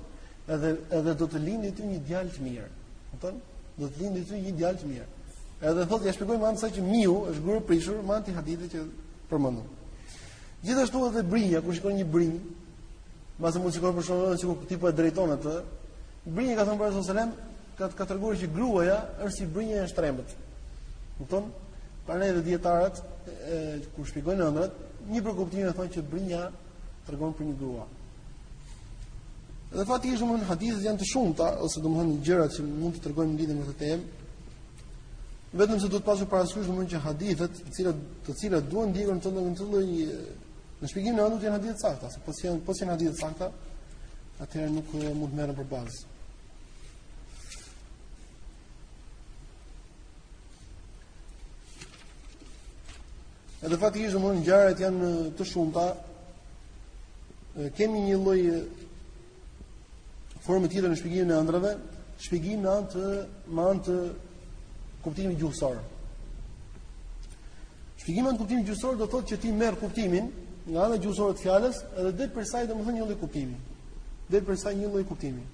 Edhe edhe do të lindë ty një djalë të mirë. Kupton? Do të lindë ty një djalë të mirë. Edhe thotë, ia shpjegoi me anë të asaj që miu është grua e prishur, me anë të hadithit që përmendëm. Gjithashtu edhe brinja, kur shikon një brinjë, mbase mund të shikojë për shembull sikur ti po e drejton atë. Brinja ka thënë Profeti alejhi selam, ka ka treguar që gruaja është si brinja e shtrembër. Kupton? Prandaj edhe dijetarët kur shpjegojnë ëndrrat, një prej kuptimeve thonë që brinja tregon për një grua. Dhe faktikisht domethënë hadithet janë të shumta ose domethënë gjëra që mund të tregojmë në lidhje me këtë temë. Vetëm se duhet pasur parasysh domthonjë që hadithet, të cilat të cilat duhen ndjekur në çdo në çdo në shpjegimin e ëndrrës duhet të jenë hadithe të sakta, sepse po s'janë po s'janë hadithe të sakta, atëherë nuk eh, mund të merren për bazë. Edhe faktikisht domethënë ngjarjet janë eh, të shumëta, eh, kemi një lloj Formë tjetër në shpjegimin e ëndrrave, shpjegim me anë të me anë të kuptimit gjuhësor. Shpjegimi në kuptimin gjuhësor do thotë që ti merr kuptimin nga ana gjuhësore të fjalës dhe del përsëri domethënë një lloj kuptimi. Del përsëri një lloj kuptimi.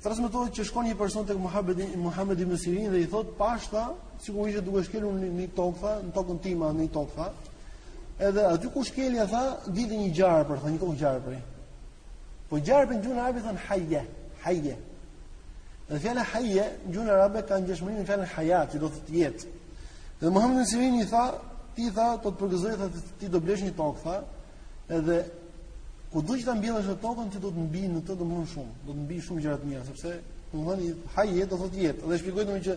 Transmetohet që shkon një person tek Muhamedi Muhamedi ibn Sirin dhe i thotë pashë tha, sikur isha duke shkelur në një tokë, në tokën time, në një tokë, Edhe aty ku shkelja tha, dilte një gjarpër, tha një kokë gjarpëri. Po gjarprit në gjuhën arabe, thonë hajje, hajje. Dhe fjala hajje, në gjuhën arabe, ka ngjashmëri me fjalën hajat, që do thotë jetë. Dhe Muhammed ibn Sirin i tha, ti tha, po të përgëzoj, tha, ti do blesh një tokë, tha, edhe kudo që ta mbjellësh atë tokën, ti do të mbijë në të domethënë shumë, do të mbijë shumë gjëra të mira, sepse, domethënë, hajje, do thotë jetë. Dhe shpjegoi domethënë që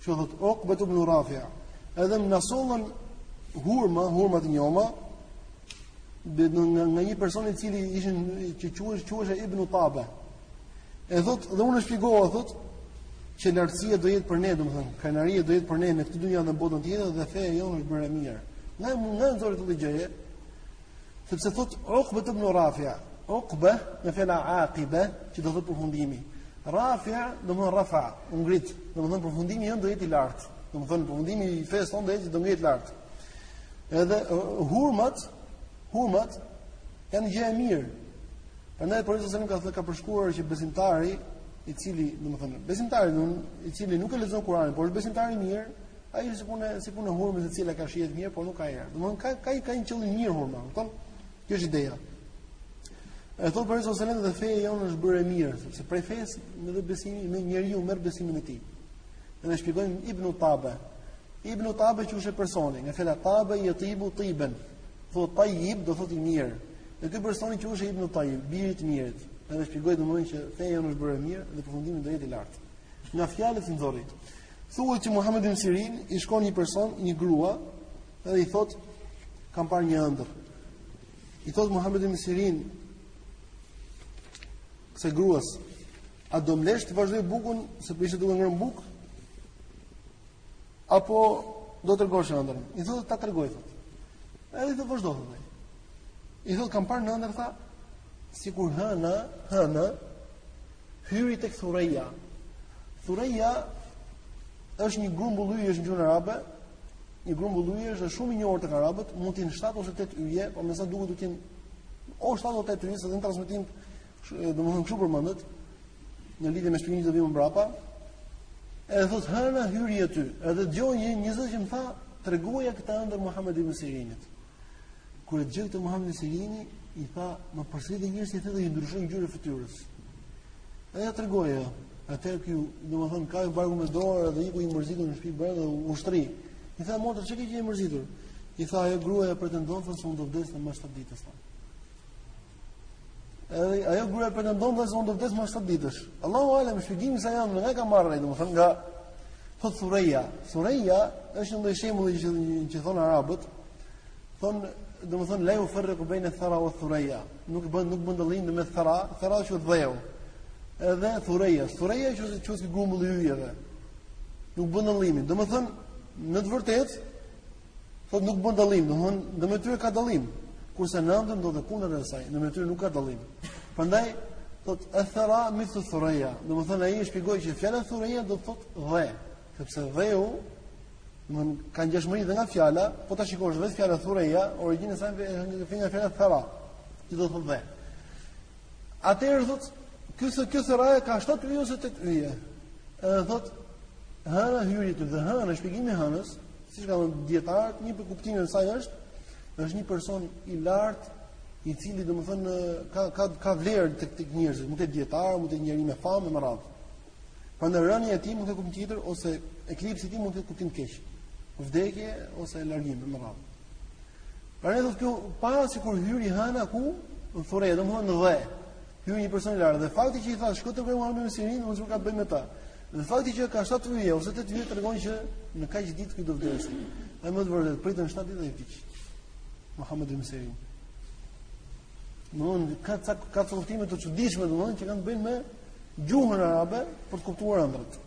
Që thot Uqbe ibn Rafi. Edhe na sollën hurma, hurma të njoma, dhe nga, nga një person i cili ishin që quhej quhej Ibn Tabe. E thot dhe unë e shpjegova thot që lartësia do jetë për ne, domethënë krenaria do jetë për ne në këtë dynja dhe në botën tjetër dhe feja jonë është bërë e mirë. Nga nga e nxori këtë gjë? Sepse thot Uqbe ibn Rafi'a, Uqbe me fjala aqibe, që do të thotë përfundimi. Rafi'a domethënë rafa, u ngrit, domethënë përfundimi jonë do jetë i lartë. Domethënë përfundimi i fesë tonë do jetë do ngjet lart. Edhe hurmat, hurmat janë gjë e mirë. Prandaj Profeti alejhi selam ka përshkruar që besimtari i cili, domethënë, besimtari i cili nuk e lexon Kur'anin, por është besimtar i mirë, Ai është si puna, si puna e hurmës e cila ka shije të mirë, por nuk ka erë. Domthon ka ka ka një qëllim të mirë hurma, kupton? Kjo është ideja. E thotë Profeti alejhi selam edhe feja jonë është bërë e mirë, sepse prej fesë domethënë besimi domethënë njeriu merr besimin e tij. Edhe shpjegoi me Ibn Tabe. Ibn Tabe që është personi, nga fjala Tabe jetibu tiben. Thotë tajib do thotë i mirë. Dhe ky personi që është Ibn Tajib, biri i të mirit. Edhe shpjegoi domthonjë që feja jonë është bërë e mirë dhe përfundimi do jetë i lartë. Nga fjalët e nxori. Thuhet që Muhammed ibn Sirin i shkon një person, një grua, dhe i thot kam parë një ëndër. I thot Muhammed ibn Sirin asaj gruas a do më lësh të vazhdoj bukun se po ishte duke ngrënë buk apo do ta tregosh ëndrrën. I thot ta tregoj thot. E dhe vazhdo thot. I thot kam parë në ëndër tha sikur hëna, hëna Hyri tek Thureja. Thureja është një grumbull yjesh në gjuhën arabe, një grumbull yjesh është shumë i njohur tek arabët, mund të jenë 7 ose 8 yje, por mesa duket do të jenë o 7 ose 8 yje, se në transmetim domethënë kështu përmendet në lidhje me shpjegimin që do vim mbrapa. Edhe thot hëna hyri aty, edhe dëgjoi një thirrës që më tha, tregoja këtë ëndër Muhamed ibn Sirinit. Kur e dëgjoi këtë Muhamedi Sirini, i tha, "Ma përsërit njëherë, i thotë dhe i ndryshoi ngjyra e fytyrës." Ia tregoi ajo. Atëherë ky, domethënë, kapi barkun me dorë dhe iku i mërzitur në shtëpi brenda dhe u shtri. I tha, motra, "Çke që je i mërzitur?" I tha, "Ajo gruaja pretendon se unë do vdes mbas 7 ditësh." Tha. Edhe ajo gruaja pretendon se unë do vdes mbas 7 ditësh. Allahu alem shpjegimin se ja nga ka marrë ai, domethënë nga thot Thureja. Thureja është një shembull që që thon arabët. Thon domethënë la yufarriqu baina thara wa thureja. Nuk bën nuk bën dallim në mes thara, thara është dheu. Edhe thureja, thureja është ai grumbulli i yjeve. Nuk bën dallimin. Domethënë në të vërtetë Thot nuk bën dallim, domethënë, në mes tyre ka dallim. Kurse në ëndër ndodh e kundërta e saj, në mes tyre nuk ka dallim. Prandaj thot e thera me thureja, do të thon ai shpjegoi që fjala thureja do të thot dhe, sepse dheu domethënë ka ngjashmëri dhe nga fjala, po ta shikosh vetë fjala thureja, origjina e saj vjen nga fjala thera, që do të thot dhe. Atëherë thot, kjo Thureja ka 7 yje ose 8 yje. Edhe thot, hëna hyri aty, edhe hëna, shpjegimi i hënës, siç kanë thënë dietarët, një prej kuptimeve të saj është, është një person i lartë i cili domethënë ka ka ka vlerë tek tek njerëzit, mund të jetë dietar, mund të jetë njeri me famë e me radhë. Prandaj rënia e tij mund të kuptojë tjetër ose eklipsi i tij mund të kuptojë keq. Vdekje ose largim e me radhë. Prandaj domethënë pa sikur hyri hëna ku në Thureja, domthonë në dhe. Hyri një person i lartë dhe fakti që i tha shko te Muhamed ibn Sirin, domethënë ka të bëjë me të. Dhe fakti që ka 7 yje ose 8 yje tregon që në kaq ditë ky do vdesë. Dhe me të vërtet pritën 7 ditë dhe ai vdiq. Muhamedi ibn Sirin. Domthon ka ca kuptime të çuditshme domthon që kanë të bëjnë me gjuhën arabe për të kuptuar ëndrrat.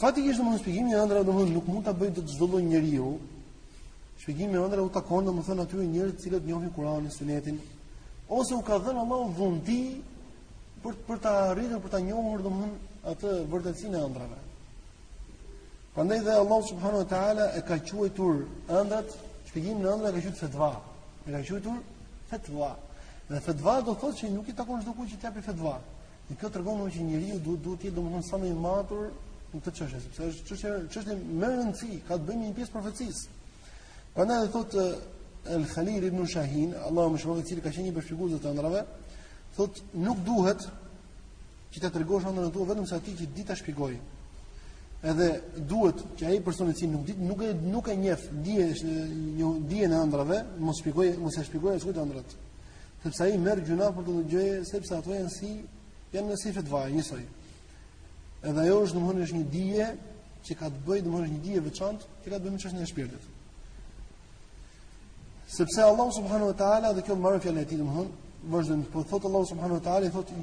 Fakti që është domthonë shpjegimi i ëndrrave domthonë nuk mund ta bëjë dot çdo lloj njeriu. Shpjegimi i ëndrrave u takon domthonë atyre njerëzve të cilët njohin Kur'anin, Sunetin, ose u ka dhënë Allahu dhunti për për ta arritur për ta njohur domthonë atë vërtetësinë e ëndrrave. Prandaj dhe Allahu subhanahu wa taala e ka quajtur ëndrrat, shpjegimin e ëndrrave ka quajtur fetva. E ka quajtur fetva. Dhe fetva do thotë se nuk i takon çdokujt që të japë fetva. Dhe kjo tregon domethënë që njeriu duhet duhet të jetë domethënë sa më i matur në këtë çështje, sepse është çështje çështje me rëndësi, ka të bëjë me një pjesë profecisë. Prandaj dhe thotë El Khalil ibn Shahin, Allahu e mëshiroftë, i cili ka qenë një prej shpjeguesve të ëndrrave, thotë nuk duhet që ta tregosh ëndrrën tënde vetëmse atij që di ta shpjegojë. Edhe duhet që ai person i cili nuk di nuk e nuk e njeh dijen, dijen e ëndrrave, mos shpjegojë, mos ia shpjegojë askujt ëndrrat. Sepse ai merr gjynah për këtë gjë sepse ato janë si, janë si fetvaja, njësoj. Edhe ajo është domethënë është një dije që ka të bëjë domethënë një dije e veçantë, që ka të bëjë me çështjen e shpirtit. Sepse Allah subhanahu wa taala dhe këtu mbaron fjala e tij domethënë vazhdoj, po thotë Allah subhanahu wa taala i thotë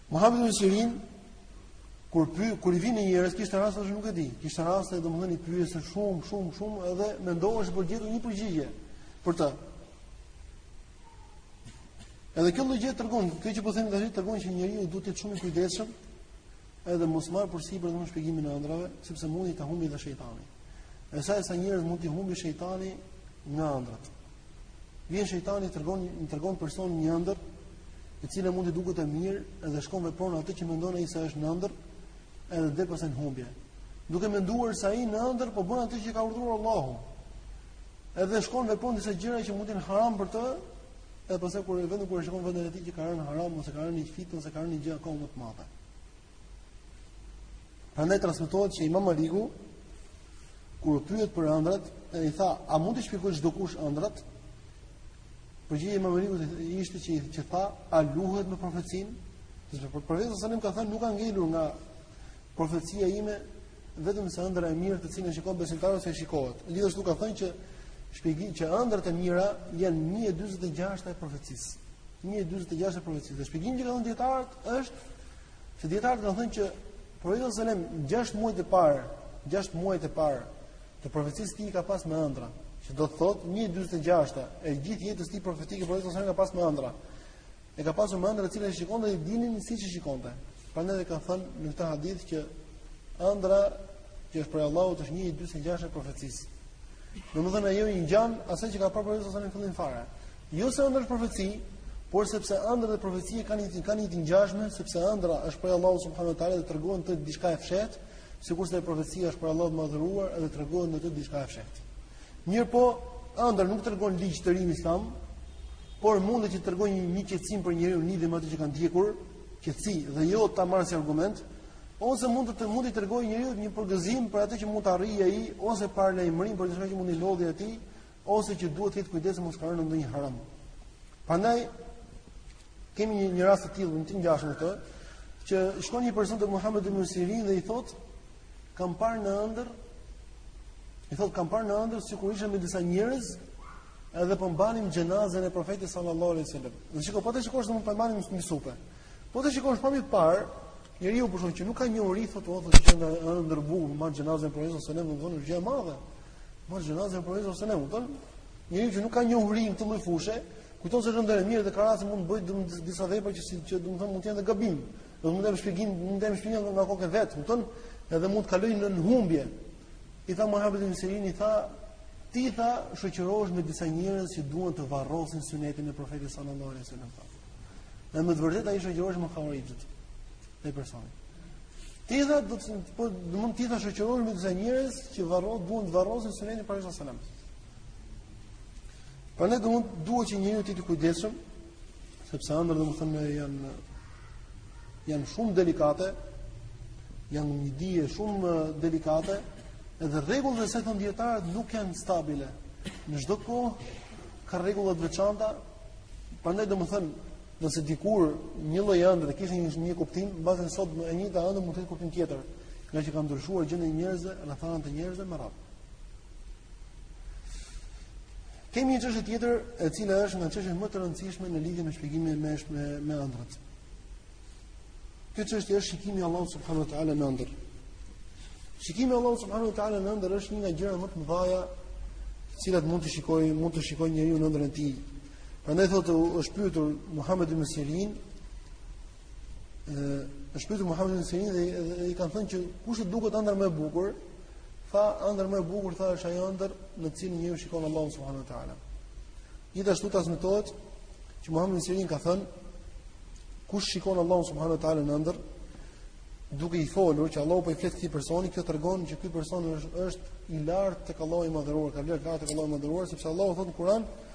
Muhammed ibn Sirin kur py kur i vinin njerëz kishte raste që nuk e di. Kishte raste domethënë i pyeste shumë, shumë, shumë edhe mendohej për të gjetur një përgjigje për të. Edhe kjo lloj gjëje tregon, kjo që po them tani tregon që njeriu duhet të jetë shumë i kujdesshëm edhe mos marrë përsipër domethënë shpjegimin e ëndrrave, sepse mund ta humbi edhe shejtani. Edhe sa sa njerëz mund t'i humbi shejtani nga ëndrrat. Vjen shejtani i tregon i tregon personit një ëndërr, e cila mund t'i duket e mirë, edhe shkon vepron atë që mendon ai se është në ëndërr, edhe dhe pëson humbje. Duke menduar se ai në ëndërr po bën atë që ka urdhëruar Allahu. Edhe shkon vepron disa gjëra që mund të jenë haram për të, edhe pastaj kur e vë në, kur i shkon mendja e tij që ka rënë në haram ose ka rënë në fitne ose ka rënë në një gjë akoma më të madhe. Prandaj transmetohet që Imam Maliku kur u pyet për ëndrrat, dhe i tha, a mund t'i shpjegojë çdokush ëndrrat? Përgjigja e Imam Malikut ishte që që tha, a luhet me profecinë? Sepse profeti sallallahu alajhi wasallam ka thënë nuk ka ngelur nga profecia ime vetëmse ëndrra e mirë të cilën e shikon besimtari ose shikohet. Gjithashtu ka thënë që shpjegim që ëndrrat e mira janë 1/46 e profecisë. 1/46 e profecisë. Dhe shpjegimi që kanë dhënë dijetarët është se dijetarët kanë thënë që profeti sallallahu alajhi wasallam 6 muajt e parë, 6 muajt e parë të profecisë së tij i ka pas me ëndrra, që do të thotë 1/46 e gjithë jetës së tij profetike profeti sallallahu alajhi wasallam e ka pas me ëndrra. E ka pasur me ëndrra të cilat i shikonte dhe dilnin siç i shikonte. Prandaj dhe ka thënë në këtë hadith që ëndrra që është prej Allahut është një e dyzetegjashta e profecisë. Domethënë ajo i ngjan asaj që ka parë profeti sallallahu alajhi wasallam në fillim fare. Jo se ëndrra është profeci, por sepse ëndrra dhe profecia kanë një kanë një ngjashmëri, sepse ëndrra është prej Allahut subhanehu ue teala dhe tregohet diçka e fshehtë, sikurse profecia është prej Allahut të madhëruar dhe tregohet në të diçka e fshehtë. Mirëpo, ëndrra nuk tregon ligj të ri në islam, por mundet që të tregojë një, një qetësim për njeriun në lidhje me atë që ka ndjekur, qetësi dhe jo ta marrë si argument, ose mund të mund t'i tregojë njeriut një përgëzim për atë që mund të arrijë ai ose paralajmërim për diçka që mund t'i ndodhë atij, ose që duhet të ketë kujdes se mos ka rënë në ndonjë haram. Prandaj Kemi një, një rast të tillë të ngjashëm me këtë, që shkon një person te Muhamedi ibn Sirin dhe i thotë, kam parë në ëndër i thotë kam parë në ëndër sikur isha me disa njerëz edhe po mbanim xhenazën e profetit sallallahu alaihi wasallam. Dhe shiko po të shikosh domethënë po e mbanim në supe. Po të shikosh pamje të parë, njeriu për shkak që nuk ka njohuri thotë oh, thotë që në ëndër bu mban xhenazën e profetit sallallahu alaihi wasallam, domethënë gjë e madhe. Mban xhenazën e profetit sallallahu alaihi wasallam, domethënë njeriu që nuk ka njohuri në këtë lloj fushe, Kujton se ëndërr e mirë dhe ka raste mund të bëjë domethënë disa vepra që si që domethënë mund të jenë gabim. Domethënë mund të bëjë shpjegim, mund të bëjë shpjegim nga koka e vet, kupton? Edhe mund të kalojë në humbje. I tha Muhammed ibn Sirin i tha ti tha shoqërohesh me disa njerëz që duan të varrosin sunetin e profetit sallallahu alaihi wasallam. Dhe me të vërtetë ai shoqërohej me havarixhët. Ai personi. Ti tha do të po domethënë ti tha shoqërohesh me disa njerëz që varro duan të varrosin sunetin e profetit sallallahu alaihi wasallam. Prandaj domethënë duhet që njeriu të ketë kujdes, sepse ëndrrat domethënë janë, janë shumë delikate, janë një dije shumë delikate, edhe rregullat e saj thonë dijetarët nuk janë stabile. Në çdo kohë ka rregulla të veçanta, prandaj domethënë, nëse dikur një lloj ëndrre kishte një një kuptim, mbase sot e njëjta ëndër mund të ketë kuptim tjetër, ngaqë ka ndryshuar gjendja e njerëzve, rrethanat e njerëzve me radhë. Kemi një çështje tjetër, e cila është nga çështjet më të rëndësishme në lidhje me shpjegimin e me, me, me ëndrrat. Kjo çështje është shikimi i Allahut subhanuhu te ala në ëndër. Shikimi i Allahut subhanuhu te ala në ëndër është një nga gjërat më të mëdha të cilat mund të shikojë, mund të shikojë njeriu në ëndrrën e tij. Prandaj thotë është pyetur Muhamedi ibn Sirin, është pyetur Muhamedi ibn Sirin dhe, dhe i kanë thënë që kush të duket ëndrra më e bukur, tha ëndrra më e bukur tha është ajo ëndër në të cilën njeriu shikon Allahun subhanuhu teala. Gjithashtu transmetohet që Muhamedi ibn Sirin ka thënë kush shikon Allahun subhanuhu teala në ëndër duke i folur që Allahu po i flet këtij personi, kjo tregon që ky person është është i lartë tek Allahu i madhëruar, ka vlerë të lartë tek Allahu i madhëruar sepse Allahu thotë në Kur'an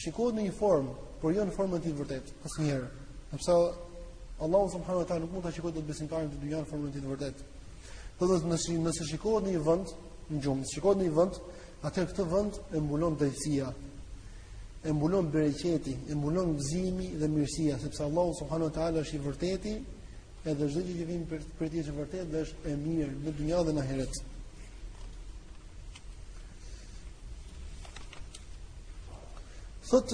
shikohet në një formë, por jo në formën e tij të vërtetë, asnjëherë. Sepse Allahu subhanahu wa taala nuk mund ta shikojë dot besimtari në dynja në formën e tij të vërtetë. Por domethënë nëse nëse shikohet në një vend, në gjumë, nëse shikohet në një vend, atëherë këtë vend e mbulon drejtësia. E mbulon bereqeti, e mbulon gëzimi dhe mirësia, sepse Allahu subhanahu wa taala është i Vërteti, edhe çdo gjë që vjen prej tij është e vërtetë dhe është e mirë në dynja dhe në ahiret. Thot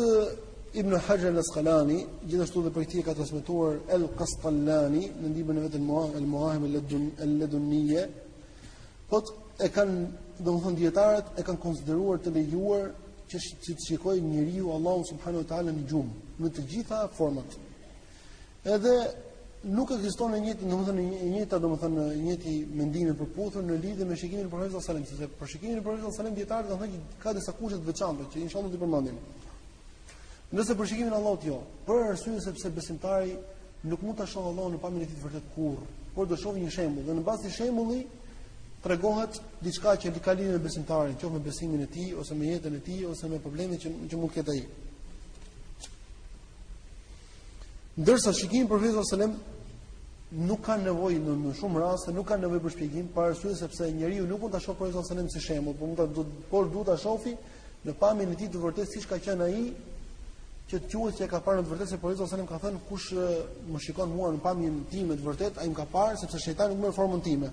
Ibn Hajar al-Asqalani, gjithashtu dhe prej tij ka transmetuar El Qastallani në librin e vet El Muahib al-Ladunniye, thot e kanë, domethënë dietarët e kanë konsideruar të lejuar që të shikojë njeriu Allahu subhanahu wa taala në gjumë, në të gjitha format. Edhe nuk ekziston e njëjtë, domethënë e njëjta, domethënë e njëjti mendim i përputhur në lidhje me shikimin e profetit sallallahu alajhi wasallam, sepse për shikimin e profetit sallallahu alajhi wasallam dietarët kanë thënë që ka disa kushte të veçanta që inshallah do të përmendim. Ndërsa për shikimin e Allahut jo, për arsye sepse besimtari nuk mund ta shohë Allahun në pamjen e tij të vërtetë kurrë, por do shohë një shembull dhe në bazë të shembullit tregohet diçka që ka lidhje me besimtarin, qoftë me besimin e tij ose me jetën e tij ose me problemet që që mund të ketë ai. Ndërsa shikimi i profetit sallallahu alajhi wasallam nuk ka nevojë në, në shumë raste, nuk ka nevojë për shpjegim, për arsye sepse njeriu nuk mund ta shohë profetin sallallahu alajhi wasallam si shembull, por mund ta por duhet ta shohë në pamjen e tij të vërtetë siç ka qenë ai që të quhet se ka parë në të vërtetë se profeti sallallahu alajhi wasallam ka thënë kush më shikon mua në pamjen time të vërtetë, ai më ka parë sepse shejtani nuk merr formën time.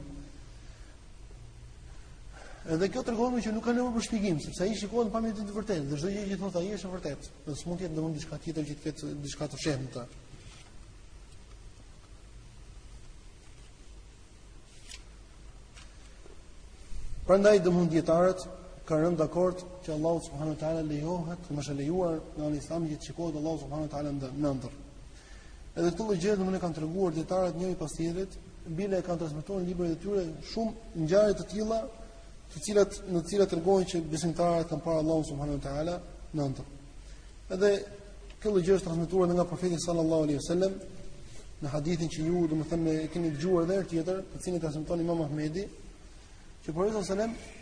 Edhe kjo tregon që nuk ka nevojë për shpjegim, sepse ai shikon pamjen e tij të vërtetë, dhe çdo gjë që thotë ai është e vërtetë. Dhe s'mund të jetë ndonjë diçka tjetër që të ketë diçka të fshehtë në të. Prandaj domethënë dietarët kanë rënë dakord që Allahu subhanahu wa taala lejohet, domethënë është e lejuar nga ana islame që të shikohet Allahu subhanahu wa taala në ëndër. Edhe këtë gjë domethënë e kanë treguar dietarët njëri pas tjetrit, bile e kanë transmetuar në librat e tyre shumë ngjarje të tilla të cilat në të cilat tregojnë që besimtarët kanë parë Allahun subhanuhu teala në ëndër. Edhe kjo gjë është transmetuar nga profeti sallallahu alaihi wasallam në hadithin që ju domethënë e keni dëgjuar edhe herë tjetër, të cilin transmeton Imam Ahmedi, që profeti sallallahu alaihi wasallam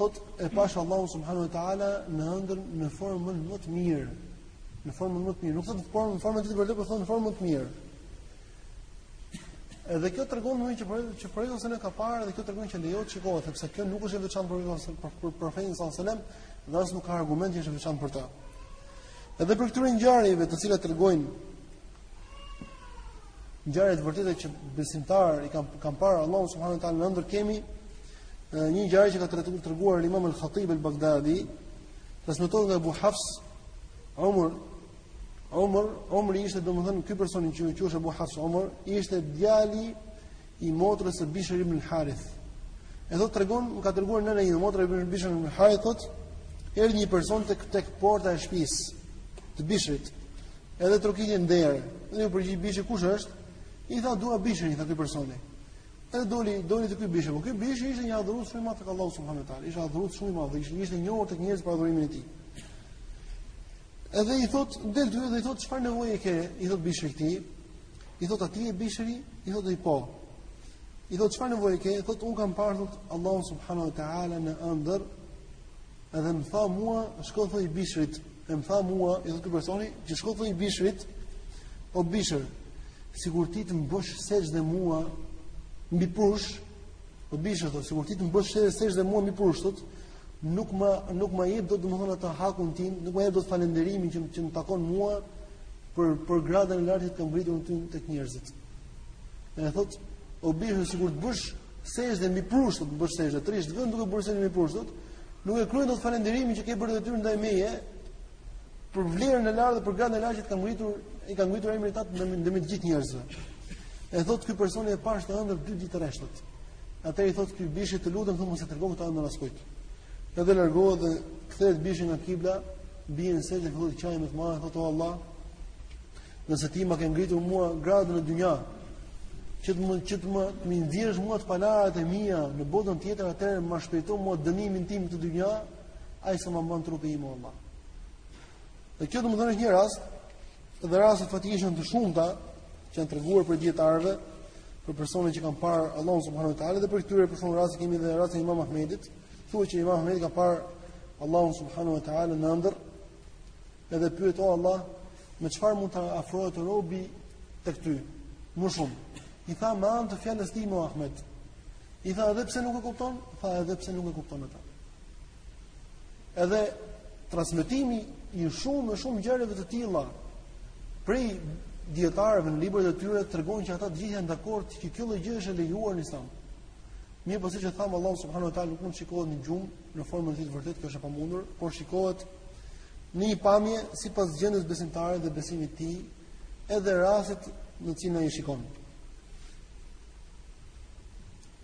thotë e pash Allahun subhanuhu teala në ëndër në formën më të mirë, në formën më të mirë, nuk thotë në formën e vërtetë, por thotë në formën më të mirë. Edhe kjo tregon më që profeti që profeti sallallahu alajhi ka parë dhe kjo tregon që lejohet të shikohet sepse kjo nuk është e veçantë për profetin për profetin sallallahu alajhi wasallam dhe as nuk ka argument që është e veçantë për ta. Edhe prej këtyre ngjarjeve të cilat tregojnë ngjarje të vërteta që besimtarët kanë kanë parë Allahu subhanahu wa taala në ëndër kemi një ngjarje që ka treguar treguar Imam al-Khatib al-Baghdadi, transmetohet nga Abu Hafs Umar Omar, Omri ishte domethënë ky person që u quhej Abu Hafs Omar, ishte djali i motrës së Bishr ibn Harith. Edhe tregon, më ka treguar nëna ime, motra e Bishr ibn Harith, thotë, erdhi një person tek tek porta e shtëpisë të Bishrit. Edhe trokiti në derë, dhe u përgjigj Bishri kush është? I tha dua Bishrin, i tha ky personi. Edhe doli, doli te ky Bishri, por ky Bishri ishte një adhurues shumë i madh tek Allahu subhanuhu teala, ishte adhurues shumë i madh, ishte i njohur tek njerëzit për adhurimin e tij. Edhe i thot, del ky dhe i thot, çfarë nevoje ke? I thot Bishri këtij. I thot a ti je Bishri, i thot i po. I thot çfarë nevoje ke? I thot un kam parë thot Allahu subhanahu wa taala në ëndër edhe më tha mua, shko thuaji Bishrit, e më tha mua, i thot ky personi, që shko thuaji Bishrit, o Bishr, sikur ti të më bësh sexhde mua mbi prush, o Bishr thot, sikur ti të më bësh sexhde mua mbi prush, thot, nuk më nuk më jep dot domethënë atë hakun tim, nuk më jep dot falënderimin që që më takon mua për për gradën e lartë që ta kam ngritur emrin tënd tek njerëzit. Dhe thot, o Bishr sikur të bësh sexhde mbi prush thot, të bësh sexhde, të rrish në vend duke bërë sexhde mbi prush thot, nuk e kryen dot falënderimin që ke bërë detyrë ndaj meje, për vlerën e lartë dhe për gradën e lartë që ta kam ngritur, ta kam ngritur emrin tat në mes të gjithë njerëzve. E thot ky person e pashë këtë ëndër dy ditë rresht. Atëherë i thot ky Bishri të lutem thot mos e trego këtë ëndër askujt. Edhe largohet dhe kthehet Bishri nga kibla, bie në sexhde fillon të qajë me të madhe, thotë o Allah, nëse ti më ke ngritur mua gradën në dynja, që të më që të më të më nxjerrësh mua të palarat e mia në botën tjetër atëherë më shpejto mua dënimin tim në dynja, aq sa më mban trupi im o Allah. Dhe kjo domethënë një rast, dhe raste faktikisht janë të shumta që janë treguar prej dijetarëve, për personat që kanë parë Allahun subhanuhu teala dhe prej këtyre për shumë raste kemi edhe rastin e Imam Ahmedit, thuhet që Imam Ahmedi ka parë Allahun subhanuhu teala në ëndër Edhe pyet o Allah, me çfarë mund të afrohet robi tek ty? Më shumë. I tha me anë të fjalës time o Ahmed. I tha edhe pse nuk e kupton, tha edhe pse nuk e kupton atë. Edhe transmetimi i shumë e shumë gjërave të tilla prej dijetarëve në librat e tyre tregon që ata të gjithë janë dakord që kjo gjë është e lejuar në Islam. Mirë, po siç e thamë Allahu subhanahu wa taala nuk mund të shikohet në gjumë në formën e tij të vërtetë, kjo është e pamundur, por shikohet Në një pamje sipas gjendjes së besimtarit dhe besimit të tij, edhe rastit në të cilin ai shikon.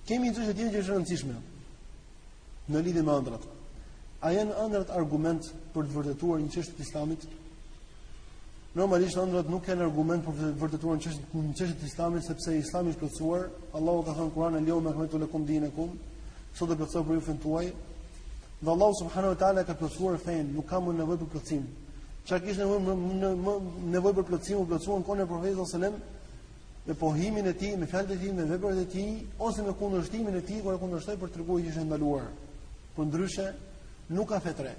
Kemi një çështje tjetër që është e rëndësishme në lidhje me ëndrrat. A janë ëndrrat argument për të vërtetuar një çështje të Islamit? Normalisht ëndrrat nuk janë argument për të vërtetuar një çështje të çështje të Islamit sepse Islami është plotësuar. Allahu ka thënë në Kur'an al-yawma akmaltu lakum dinakum. Sot e plotësova për ju fenë tuaj. Dhe Allahu subhanahu wa taala ka plotësuar fenë, nuk ka më nevojë për plotësim. Çka kishte më nevojë për plotësim, u plotësua në kohën e profetit sallallahu alajhi wasallam me pohimin e tij, me fjalët e tij, me veprat e tij ose me kundërshtimin e tij kur e kundërshtoi për të treguar që ishte ndaluar. Përndryshe nuk ka fe tjetër.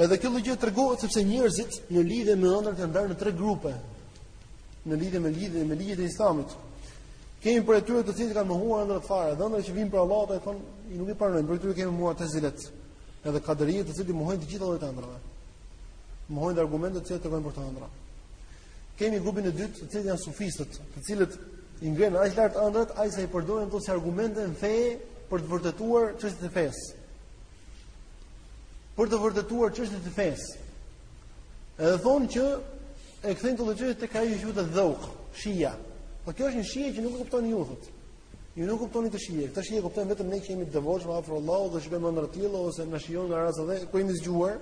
Edhe kjo gjë tregohet sepse njerëzit në lidhje me ëndrrat janë ndarë në tre grupe. Në lidhje me lidhje me ligjet e Islamit. Kemi prej atyre të cilët kanë mohuar ëndrrat fare, dhe ëndrrat që vijnë prej Allahut e thonë, i nuk i pranojnë, prej atyre kemi muëtezilet. Edhe kadrijet të cilët mohojnë të gjitha llojet e ëndrrave. Mohojnë argumentet që tregojnë për ëndrra. Kemi grupin e dytë, të cilët janë sufistët, të cilët i ngrenë aq lart ëndrrat, aq sa i përdorin ato si argumente në fe për të vërtetuar çështjet e fesë. për të vërtetuar çështje të fesë. Edhe thonë që e kthejnë të lëgjëve të ka i quajtur dheuk, shija. Po kjo është një shije që nuk e kuptoni ju, thotë. Ju nuk kuptoni këtë shije. Këtë shije e kuptojmë vetëm ne që jemi të devotshëm, afër Allahut, dhe shohim në ëndërr të tillë, ose ne e shijojmë nganjëherë edhe kur jemi zgjuar.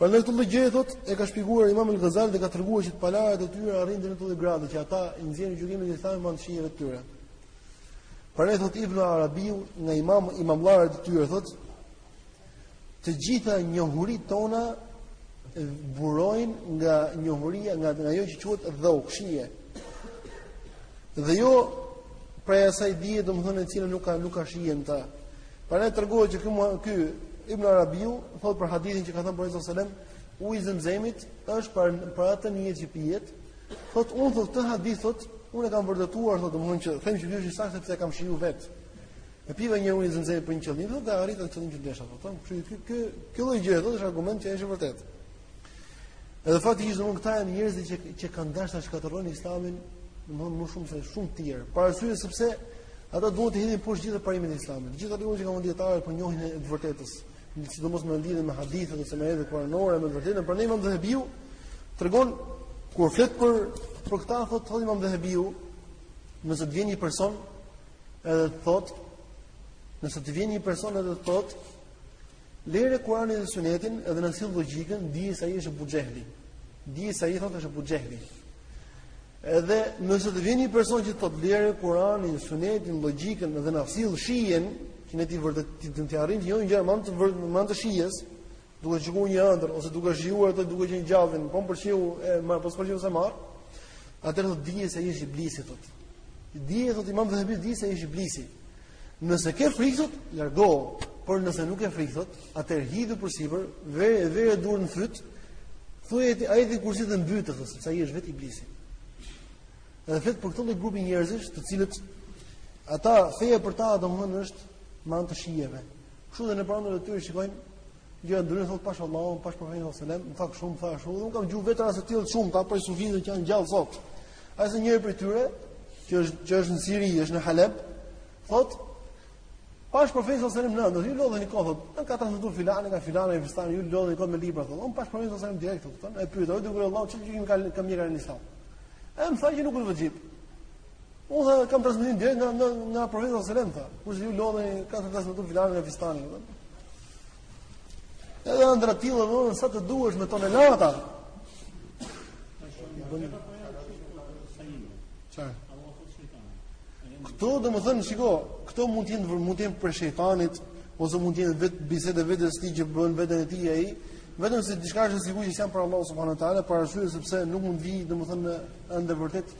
Prandaj këtë lloj gjëje, thotë, e ka shpikuar imam el Gazali dhe ka treguar që të parët e tyre arrinë deri në atë gradë, që ata i nxjerrin gjykimet domethënë me anë të shijeve të tyre. Prandaj thot Ibn Arabiu nga imam, imamllarët e tyre thot, të gjitha njohuritë tona burojnë nga njohuria, nga, nga ajo që quhet dheuk, shije. Dhe jo prej asaj dije domethënë e cila nuk ka, nuk ka shije në ta. Prandaj tregohet që ky, ky, Ibn Arabiu, thot për hadithin që ka thënë profeti sallallahu alajhi wasallam, uji i zemzemit është për, për atë nijet që pijet, Thot unë thot këtë hadith thot, unë e kam vërtetuar thot domthon që them që ky është i saktë sepse e kam shijuar vetë. E piva ujin e zemzemit për një qëllim, thot dhe arrita atë qëllim që desha, thot. Kështu që ky ky lloj gjëje thot është argument që është i vërtetë. Edhe fakti që domthon këta janë njerëz që që kanë dashur të shkatërrojnë Islamin, domthon më shumë se shumë të tjerë. Për arsye sepse ata duan të hedhin poshtë gjithë parimet e Islamit. Gjithë ata që kanë vënë dijetarët për njohjen e së vërtetës. sidomos në lidhje me hadithe ose me ajete kuranore me vërtetën prandaj Imam Dhahabiu tregon kur flet për për këta thot thot Imam Dhahabiu nëse të vjen një person edhe thot nëse të vjen një person edhe të thot lere Kur'anin dhe Sunetin edhe na sill logjikën dije se ai është Ebu Xhehli dije se ai thot është Ebu Xhehli Edhe nëse të vjen një person që të thotë lere Kur'anin, Sunetin, logjikën dhe na sill shijen, që ne ti vërtet t'i arrijmë gjërat me anë të shijes, duke shikuar një ëndër ose duke shijuar atë duke qenë gjallë, po më pëlqeu e marr po s'më pëlqeu s'e marr. Atëherë thotë dije se ai është iblisi thotë. Dije thotë Imam Dhahabi dije se ai është iblisi. Nëse ke frikë Zot, largohu. Por nëse nuk ke frikë zot, atëherë hidhu përsipër, vëre vëre dorën në fyt. Thuaj ti ajetul kursi të mbytet, sepse ai është vetë iblisi. Edhe flet për këtë lloj grupi njerëzish, të cilët ata feja për ta domthonë është me anë të shijeve. Kështu dhe në ëndrrat e tyre shikojnë Gjë ndryshe thot pash Allahun, pash profetin sallallahu alajhi wasallam, më tha, shumë thash, unë kam dëgju vetë raste të tilla shumë, ka prej sufive që janë gjallë sot. Ai se njëri prej tyre, që është që është në Siri, është në Halep, thot pash profetin sallallahu alajhi wasallam, ju lodheni kot, thot, na ka transmetuar filani nga filani e fistani, ju lodheni kot me libra, thot, unë pash profetin sallallahu alajhi wasallam direkt, thot, e pyeta, o i dërguar i Allahut çfarë gjëje ka ka mirë në Islam. Ai më tha që nuk është vaxhib. Unë tha kam transmetim direkt nga, nga, nga profeti sallallahu alajhi wasallam, tha. Ku ju lodheni ka transmetuar filani nga fistani, dhe. Edhe andrra të tilla, sa të duesh me tonelata. Këto domethënë, shiko, këto mund t'jenë mund t'jenë prej shejtanit, ose mund t'jenë vetë bisedë e vetes tij që bën me veten e tij ai, vetëm se diçka është sigurt që s'janë prej Allahut subhanahu wa taala, për arsye sepse nuk mund vi, domethënë, ëndrra e vërtetë